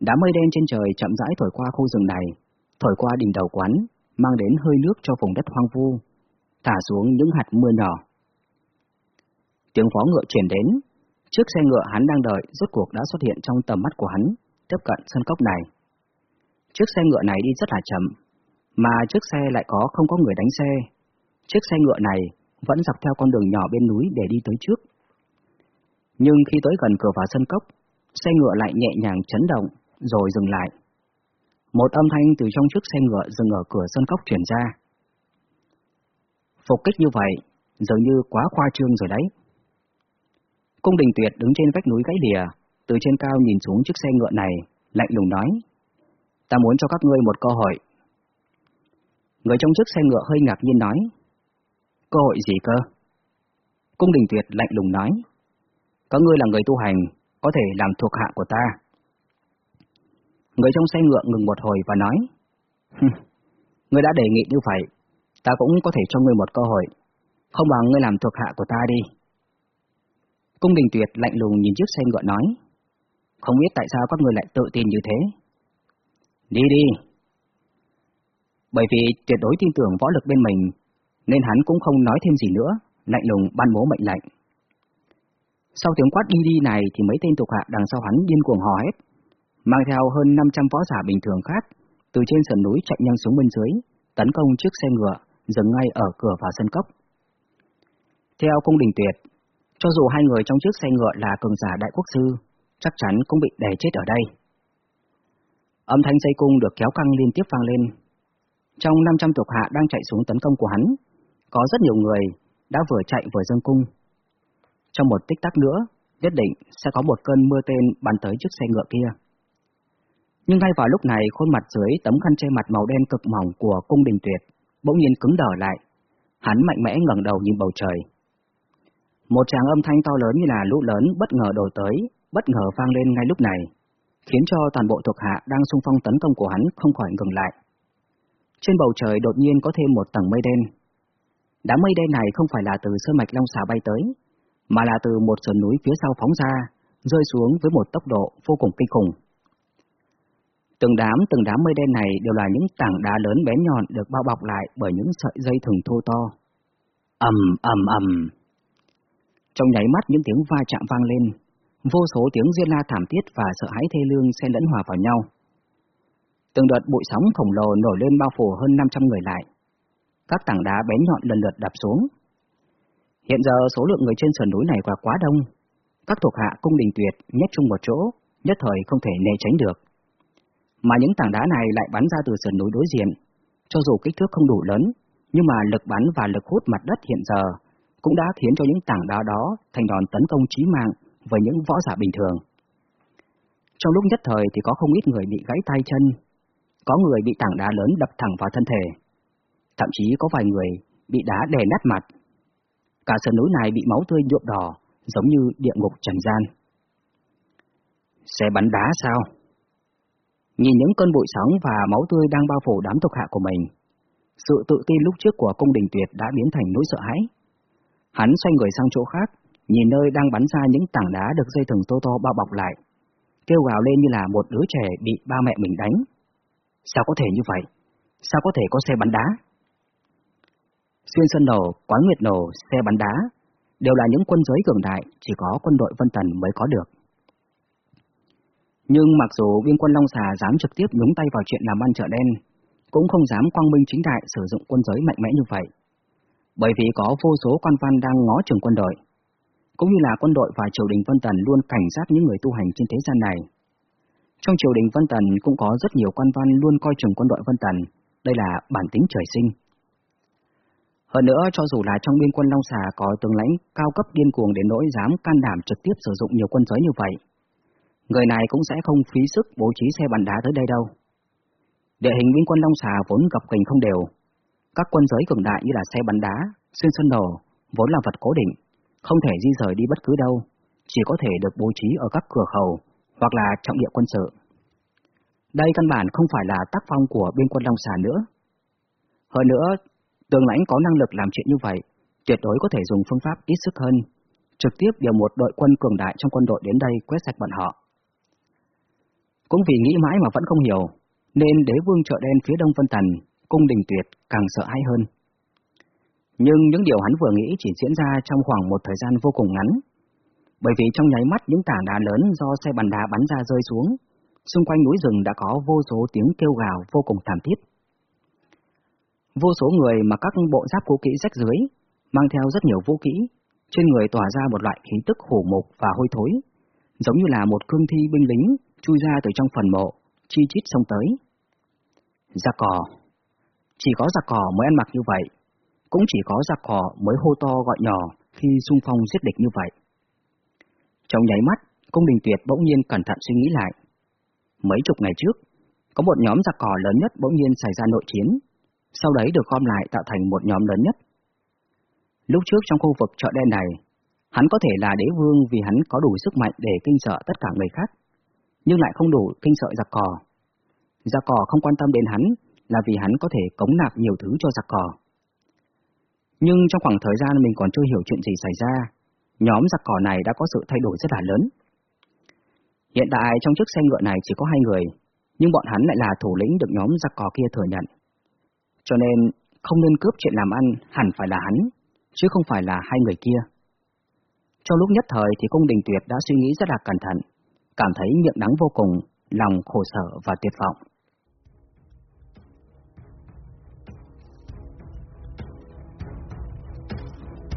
Đám mây đen trên trời chậm rãi thổi qua khu rừng này, thổi qua đỉnh đầu quán, mang đến hơi nước cho vùng đất hoang vu, thả xuống những hạt mưa nhỏ. Tiếng phó ngựa chuyển đến, chiếc xe ngựa hắn đang đợi rốt cuộc đã xuất hiện trong tầm mắt của hắn, tiếp cận sân cốc này. Chiếc xe ngựa này đi rất là chậm, mà chiếc xe lại có không có người đánh xe. Chiếc xe ngựa này vẫn dọc theo con đường nhỏ bên núi để đi tới trước. Nhưng khi tới gần cửa vào sân cốc, xe ngựa lại nhẹ nhàng chấn động, rồi dừng lại. Một âm thanh từ trong chiếc xe ngựa dừng ở cửa sân cốc truyền ra. Phục kích như vậy, dường như quá khoa trương rồi đấy. Cung đình tuyệt đứng trên vách núi gãy lìa, từ trên cao nhìn xuống chiếc xe ngựa này, lạnh lùng nói. Ta muốn cho các ngươi một cơ hội. Người trong chiếc xe ngựa hơi ngạc nhiên nói. Cơ hội gì cơ? Cung đình tuyệt lạnh lùng nói. Các ngươi là người tu hành, có thể làm thuộc hạ của ta. Người trong xe ngựa ngừng một hồi và nói, Ngươi đã đề nghị như vậy, ta cũng có thể cho ngươi một cơ hội, không bằng ngươi làm thuộc hạ của ta đi. Cung đình tuyệt lạnh lùng nhìn chiếc xe ngựa nói, không biết tại sao các người lại tự tin như thế. Đi đi. Bởi vì tuyệt đối tin tưởng võ lực bên mình, nên hắn cũng không nói thêm gì nữa, lạnh lùng ban bố mệnh lệnh. Sau tiếng quát đi đi này thì mấy tên thuộc hạ đằng sau hắn điên cuồng hò hét, mang theo hơn 500 võ giả bình thường khác, từ trên sườn núi chạy nhanh xuống bên dưới, tấn công chiếc xe ngựa, dừng ngay ở cửa vào sân cốc. Theo cung đình tuyệt, cho dù hai người trong chiếc xe ngựa là cường giả đại quốc sư, chắc chắn cũng bị đè chết ở đây. Âm thanh dây cung được kéo căng liên tiếp vang lên. Trong 500 thuộc hạ đang chạy xuống tấn công của hắn, có rất nhiều người đã vừa chạy vừa dâng cung. Trong một tích tắc nữa, nhất định sẽ có một cơn mưa tên bắn tới chiếc xe ngựa kia. Nhưng ngay vào lúc này, khuôn mặt dưới tấm khăn che mặt màu đen cực mỏng của cung đình tuyệt bỗng nhiên cứng đờ lại. Hắn mạnh mẽ ngẩng đầu nhìn bầu trời. Một tràng âm thanh to lớn như là lũ lớn bất ngờ đổ tới, bất ngờ vang lên ngay lúc này, khiến cho toàn bộ thuộc hạ đang xung phong tấn công của hắn không khỏi ngừng lại. Trên bầu trời đột nhiên có thêm một tầng mây đen. Đám mây đen này không phải là từ sơn mạch long xà bay tới, mà là từ một sườn núi phía sau phóng ra, rơi xuống với một tốc độ vô cùng kinh khủng. Từng đám từng đám mây đen này đều là những tảng đá lớn bé nhọn được bao bọc lại bởi những sợi dây thừng thô to. ầm ầm ầm. Trong nháy mắt những tiếng va chạm vang lên, vô số tiếng riêng la thảm thiết và sợ hãi thê lương xen lẫn hòa vào nhau. Từng đợt bụi sóng khổng lồ nổi lên bao phủ hơn 500 người lại. Các tảng đá bé nhọn lần lượt đập xuống. Hiện giờ số lượng người trên sườn núi này quá quá đông. Các thuộc hạ cung đình tuyệt nhét chung một chỗ, nhất thời không thể né tránh được. Mà những tảng đá này lại bắn ra từ sườn núi đối diện. Cho dù kích thước không đủ lớn, nhưng mà lực bắn và lực hút mặt đất hiện giờ cũng đã khiến cho những tảng đá đó thành đòn tấn công chí mạng với những võ giả bình thường. Trong lúc nhất thời thì có không ít người bị gãy tay chân, có người bị tảng đá lớn đập thẳng vào thân thể, thậm chí có vài người bị đá đè nát mặt. Cả sườn núi này bị máu tươi nhuộm đỏ, giống như địa ngục trần gian. Xe bắn đá sao? Nhìn những cơn bụi sóng và máu tươi đang bao phủ đám thuộc hạ của mình, sự tự tin lúc trước của cung đình tuyệt đã biến thành nỗi sợ hãi. Hắn xoay người sang chỗ khác, nhìn nơi đang bắn ra những tảng đá được dây thừng to to bao bọc lại, kêu gào lên như là một đứa trẻ bị ba mẹ mình đánh. Sao có thể như vậy? Sao có thể có xe bắn đá? Xuyên sân nổ, Quán Nguyệt nổ, xe bắn đá, đều là những quân giới cường đại, chỉ có quân đội Vân Tần mới có được. Nhưng mặc dù biên quân Long Xà dám trực tiếp nhúng tay vào chuyện làm ăn chợ đen, cũng không dám quang minh chính đại sử dụng quân giới mạnh mẽ như vậy. Bởi vì có vô số quan văn đang ngó trường quân đội, cũng như là quân đội và triều đình Vân Tần luôn cảnh giác những người tu hành trên thế gian này. Trong triều đình Vân Tần cũng có rất nhiều quan văn luôn coi trường quân đội Vân Tần, đây là bản tính trời sinh. Hơn nữa, cho dù là trong biên quân Long Xà có tướng lãnh cao cấp điên cuồng đến nỗi dám can đảm trực tiếp sử dụng nhiều quân giới như vậy, người này cũng sẽ không phí sức bố trí xe bắn đá tới đây đâu. Địa hình biên quân Long Xà vốn gặp kình không đều, các quân giới cường đại như là xe bắn đá, xuyên sơn đồ, vốn là vật cố định, không thể di rời đi bất cứ đâu, chỉ có thể được bố trí ở các cửa khẩu hoặc là trọng địa quân sự. Đây căn bản không phải là tác phong của biên quân Long Xà nữa. Hơn nữa, tường lãnh có năng lực làm chuyện như vậy, tuyệt đối có thể dùng phương pháp ít sức hơn, trực tiếp điều một đội quân cường đại trong quân đội đến đây quét sạch bọn họ. Cũng vì nghĩ mãi mà vẫn không hiểu, nên đế vương chợ đen phía đông Vân Tần, cung đình tuyệt càng sợ hãi hơn. Nhưng những điều hắn vừa nghĩ chỉ diễn ra trong khoảng một thời gian vô cùng ngắn. Bởi vì trong nháy mắt những tảng đá lớn do xe bắn đá bắn ra rơi xuống, xung quanh núi rừng đã có vô số tiếng kêu gào vô cùng thảm thiết. Vô số người mà các bộ giáp cũ kỹ rách dưới, mang theo rất nhiều vũ kỹ, trên người tỏa ra một loại khí tức hổ mục và hôi thối, giống như là một cương thi binh lính chui ra từ trong phần mộ, chi chít xông tới. Giặc cò Chỉ có giặc cò mới ăn mặc như vậy, cũng chỉ có giặc cò mới hô to gọi nhỏ khi xung phong giết địch như vậy. Trong nháy mắt, cung đình tuyệt bỗng nhiên cẩn thận suy nghĩ lại. Mấy chục ngày trước, có một nhóm giặc cò lớn nhất bỗng nhiên xảy ra nội chiến, sau đấy được gom lại tạo thành một nhóm lớn nhất. Lúc trước trong khu vực chợ đen này, hắn có thể là đế vương vì hắn có đủ sức mạnh để kinh sợ tất cả người khác, nhưng lại không đủ kinh sợ giặc cò. Giặc cò không quan tâm đến hắn là vì hắn có thể cống nạp nhiều thứ cho giặc cò. Nhưng trong khoảng thời gian mình còn chưa hiểu chuyện gì xảy ra, nhóm giặc cò này đã có sự thay đổi rất là lớn. Hiện tại trong chiếc xe ngựa này chỉ có hai người, nhưng bọn hắn lại là thủ lĩnh được nhóm giặc cò kia thừa nhận. Cho nên, không nên cướp chuyện làm ăn hẳn phải là hắn, chứ không phải là hai người kia. Trong lúc nhất thời thì cung đình tuyệt đã suy nghĩ rất là cẩn thận, cảm thấy miệng đắng vô cùng, lòng khổ sở và tuyệt vọng.